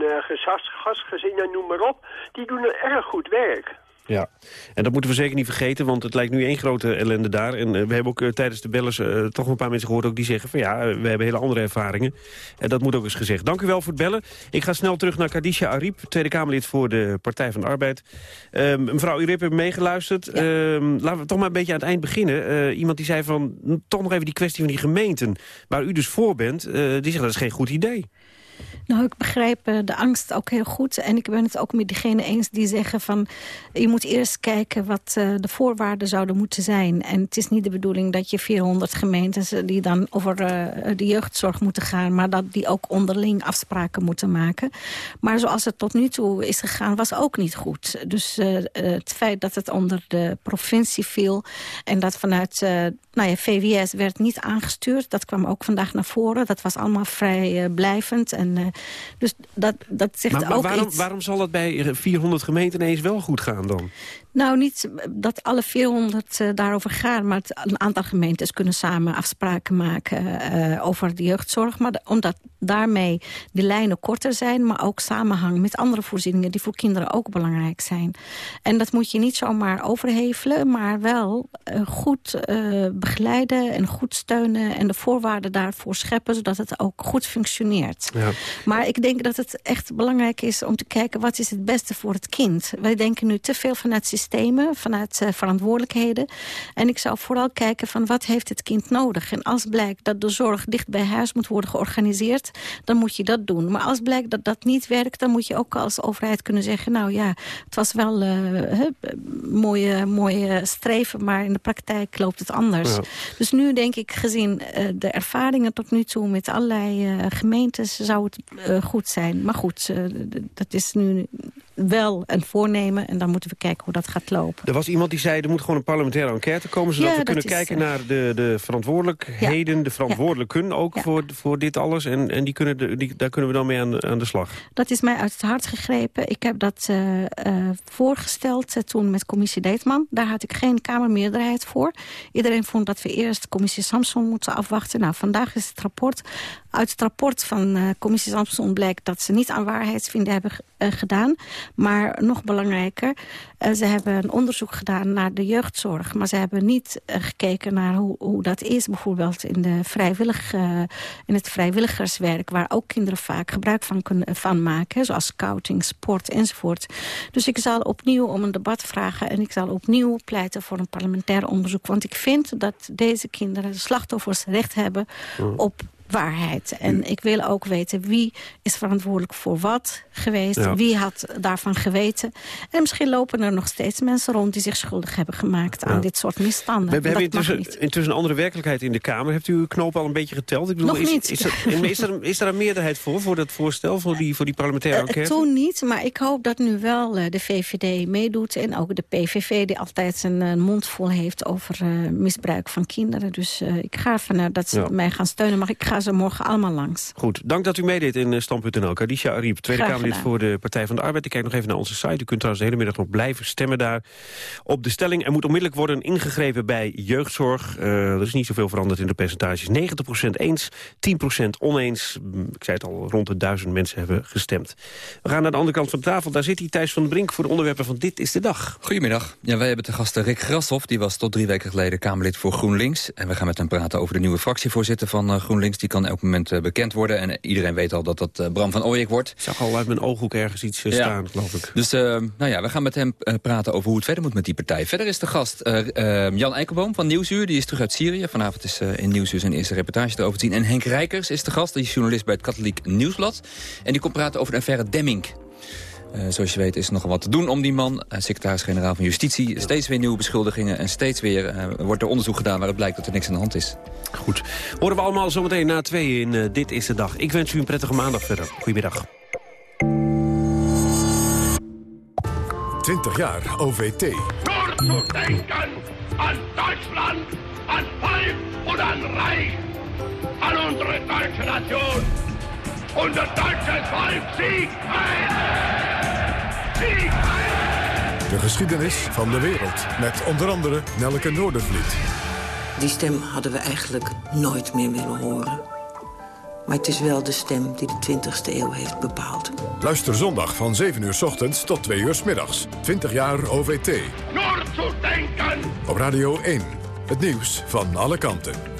Speaker 24: gastgezinnen, noem maar op, die doen een erg goed werk.
Speaker 10: Ja, en dat moeten we zeker niet vergeten, want het lijkt nu één grote ellende daar. En uh, we hebben ook uh, tijdens de bellers uh, toch een paar mensen gehoord ook die zeggen van ja, we hebben hele andere ervaringen. En dat moet ook eens gezegd. Dank u wel voor het bellen. Ik ga snel terug naar Kadisha Ariep, Tweede Kamerlid voor de Partij van de Arbeid. Ehm, mevrouw Urip heeft meegeluisterd. Ja. Ehm, laten we toch maar een beetje aan het eind beginnen. iemand die zei van, toch nog even die kwestie van die gemeenten, waar u dus voor bent, die zegt dat is geen goed idee.
Speaker 15: Nou, ik begrijp uh, de angst ook heel goed. En ik ben het ook met diegene eens die zeggen van... je moet eerst kijken wat uh, de voorwaarden zouden moeten zijn. En het is niet de bedoeling dat je 400 gemeentes... Eh, die dan over de jeugdzorg moeten gaan... maar dat die ook onderling afspraken moeten maken. Maar zoals het tot nu toe is gegaan, was ook niet goed. Dus het feit dat het onder de provincie viel... en dat vanuit nou ja, VWS werd niet aangestuurd... dat kwam ook vandaag naar voren. Dat was allemaal vrij blijvend en eh, dus dat, dat zegt
Speaker 10: Maar, maar
Speaker 15: ook
Speaker 10: waarom,
Speaker 15: iets.
Speaker 10: waarom zal het bij 400 gemeenten ineens wel goed gaan dan?
Speaker 15: Nou, niet dat alle 400 eh, daarover gaan... maar het, een aantal gemeentes kunnen samen afspraken maken eh, over de jeugdzorg. Maar de- omdat daarmee de lijnen korter zijn... maar ook samenhang met andere voorzieningen die voor kinderen ook belangrijk zijn. En dat moet je niet zomaar overhevelen... maar wel eh, goed begeleiden en goed steunen... en de voorwaarden daarvoor scheppen... zodat het ook goed functioneert.
Speaker 10: Ja.
Speaker 15: Maar ik denk dat het echt belangrijk is om te kijken... wat is het beste voor het kind. Wij denken nu te veel vanuit systemen, vanuit eh, verantwoordelijkheden. En ik zou vooral kijken van wat heeft het kind nodig. En als blijkt dat de zorg dicht bij huis moet worden georganiseerd... dan moet je dat doen. Maar als blijkt dat dat niet werkt... dan moet je ook als overheid kunnen zeggen... nou ja, het was wel hè, mooie, mooie streven... maar in de praktijk loopt het anders.
Speaker 25: Ja.
Speaker 15: Dus nu denk ik, gezien eh, de ervaringen tot nu toe... met allerlei gemeentes, zou het goed zijn. Maar goed, dat is nu wel een voornemen... en dan moeten we kijken hoe dat gaat lopen.
Speaker 10: Er was iemand die zei, er moet gewoon een parlementaire enquête komen... zodat
Speaker 15: Ja,
Speaker 10: we kunnen kijken
Speaker 15: eh,
Speaker 10: naar de, de verantwoordelijkheden... de verantwoordelijken ook voor, voor dit alles. En, en die kunnen de, die, daar kunnen we dan mee aan de, aan de slag.
Speaker 15: Dat is mij uit het hart gegrepen. Ik heb dat eh, eh, voorgesteld toen met commissie Deetman. Daar had ik geen Kamermeerderheid voor. Iedereen vond dat we eerst commissie Samson moeten afwachten. Nou, vandaag is het rapport. Uit het rapport van eh, commissie Samson blijkt dat ze niet aan waarheidsvinden hebben eh, gedaan. Maar nog belangrijker, eh, ze hebben een onderzoek gedaan naar de jeugdzorg. Maar ze hebben niet gekeken naar hoe, hoe dat is. Bijvoorbeeld in, de vrijwillig, in het vrijwilligerswerk... waar ook kinderen vaak gebruik van kunnen van maken. hè, Zoals scouting, sport enzovoort. Dus ik zal opnieuw om een debat vragen... en ik zal opnieuw pleiten voor een parlementair onderzoek. Want ik vind dat deze kinderen, de slachtoffers, recht hebben op waarheid. En ik wil ook weten wie is verantwoordelijk voor wat geweest.
Speaker 10: Ja.
Speaker 15: Wie had daarvan geweten. En misschien lopen er nog steeds mensen rond... die zich schuldig hebben gemaakt aan
Speaker 10: Ja.
Speaker 15: dit soort misstanden.
Speaker 10: We, we hebben
Speaker 15: mag
Speaker 10: intussen, intussen een andere werkelijkheid in de Kamer. Hebt u uw knoop al een beetje geteld? Ik bedoel,
Speaker 15: Nog
Speaker 10: is,
Speaker 15: niet.
Speaker 10: Is, er, is, er, is er een meerderheid voor, voor dat voorstel, voor die, voor die parlementaire
Speaker 15: Eh,
Speaker 10: enquête?
Speaker 15: toen niet, maar ik hoop dat nu wel eh, de VVD meedoet... en ook de PVV die altijd zijn eh, mond vol heeft over misbruik van kinderen. Dus ik ga ervan uit dat ze mij gaan steunen. Maar ik ga ze morgen allemaal langs.
Speaker 10: Goed, dank dat u meedeed in eh, Stand.nl. Kadisha Ariep, Tweede Kamerlid voor de Partij van de Arbeid. Ik kijk nog even naar onze site. U kunt trouwens de hele middag nog blijven stemmen daar op de stelling. Er moet onmiddellijk worden ingegrepen bij jeugdzorg. Eh, er is niet zoveel veranderd in de percentages. 90% eens, 10% oneens. Mm, Ik zei het al, rond de duizend mensen hebben gestemd. We gaan naar de andere kant van de tafel. Daar zit hij, Thijs van den Brink, voor de onderwerpen van Dit is de Dag.
Speaker 25: Goedemiddag. Ja, wij hebben te gast Rick Grashoff. Die was tot drie weken geleden Kamerlid voor GroenLinks. En we gaan met hem praten over de nieuwe fractievoorzitter van eh, GroenLinks. Die kan elk moment eh, bekend worden. En iedereen weet al dat dat eh, Bram van Ooyek wordt.
Speaker 10: Ik zag al uit mijn ooghoek ergens iets eh,
Speaker 25: Ja.
Speaker 10: staan, geloof ik.
Speaker 25: Dus eh, nou ja, we gaan met hem eh, praten over hoe het verder moet met die partij. Verder is de gast eh, eh, Jan Eikelboom van Nieuwsuur. Die is terug uit Syrië. Vanavond is eh, in Nieuwsuur zijn eerste reportage erover te zien. En Henk Rijkers is de gast. Die is journalist bij het Katholiek Nieuwsblad. En die komt praten over de affaire Demming. Eh, zoals je weet is er nogal wat te doen om die man. Eh, Secretaris-generaal van Justitie. Steeds weer nieuwe beschuldigingen. En steeds weer eh, wordt er onderzoek gedaan waar het blijkt dat er niks aan de hand is.
Speaker 10: Goed. Horen we allemaal zometeen na twee in Dit is de Dag. Ik wens u een prettige maandag verder. Goedemiddag.
Speaker 1: 20 jaar OVT.
Speaker 26: Nur zu denken an Deutschland, an Volk und an Reich, an unsere deutsche Nation. Unser deutsches Volk siegt heil! Siegt heil!
Speaker 1: De geschiedenis van de wereld. Met onder andere Nelke Noordervliet.
Speaker 27: Die stem hadden we eigenlijk nooit meer willen horen. Maar het is wel de stem die de 20e eeuw heeft bepaald.
Speaker 1: Luister zondag van 7 uur s ochtends tot 2 uur s middags. 20 jaar OVT.
Speaker 26: Zu denken!
Speaker 1: Op Radio 1. Het nieuws van alle kanten.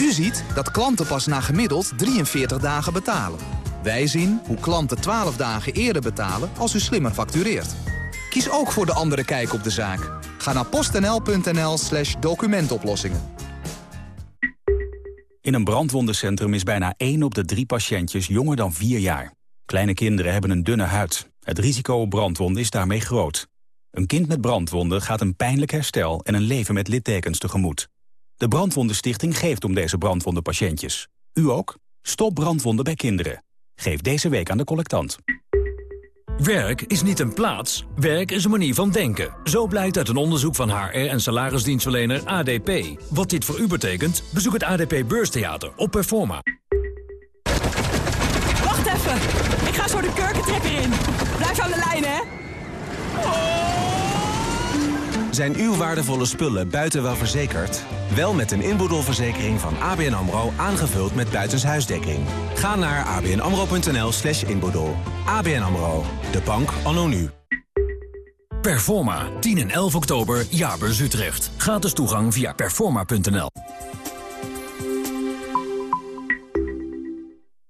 Speaker 28: U ziet dat klanten pas na gemiddeld 43 dagen betalen. Wij zien hoe klanten 12 dagen eerder betalen als u slimmer factureert. Kies ook voor de andere kijk op de zaak. Ga naar postnl.nl slash documentoplossingen.
Speaker 29: In een brandwondencentrum is bijna 1 op de drie patiëntjes jonger dan 4 jaar. Kleine kinderen hebben een dunne huid. Het risico op brandwonden is daarmee groot. Een kind met brandwonden gaat een pijnlijk herstel en een leven met littekens tegemoet. De Brandwondenstichting geeft om deze brandwondenpatiëntjes. U ook? Stop brandwonden bij kinderen. Geef deze week aan de collectant.
Speaker 30: Werk is niet een plaats, werk is een manier van denken. Zo blijkt uit een onderzoek van HR en salarisdienstverlener ADP. Wat dit voor u betekent, bezoek het ADP Beurstheater op Performa.
Speaker 31: Wacht even, ik ga zo de kurkentrekker in. Blijf aan de lijn, hè.
Speaker 32: Zijn uw waardevolle spullen buiten wel verzekerd? Wel met een inboedelverzekering van ABN AMRO aangevuld met buitenshuisdekking. Ga naar abnamro.nl slash inboedel. ABN AMRO, de bank anno nu.
Speaker 30: Performa, 10 en 11 oktober, Jaarbeurs Utrecht. Gratis toegang via performa.nl.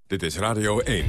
Speaker 1: Dit is Radio 1.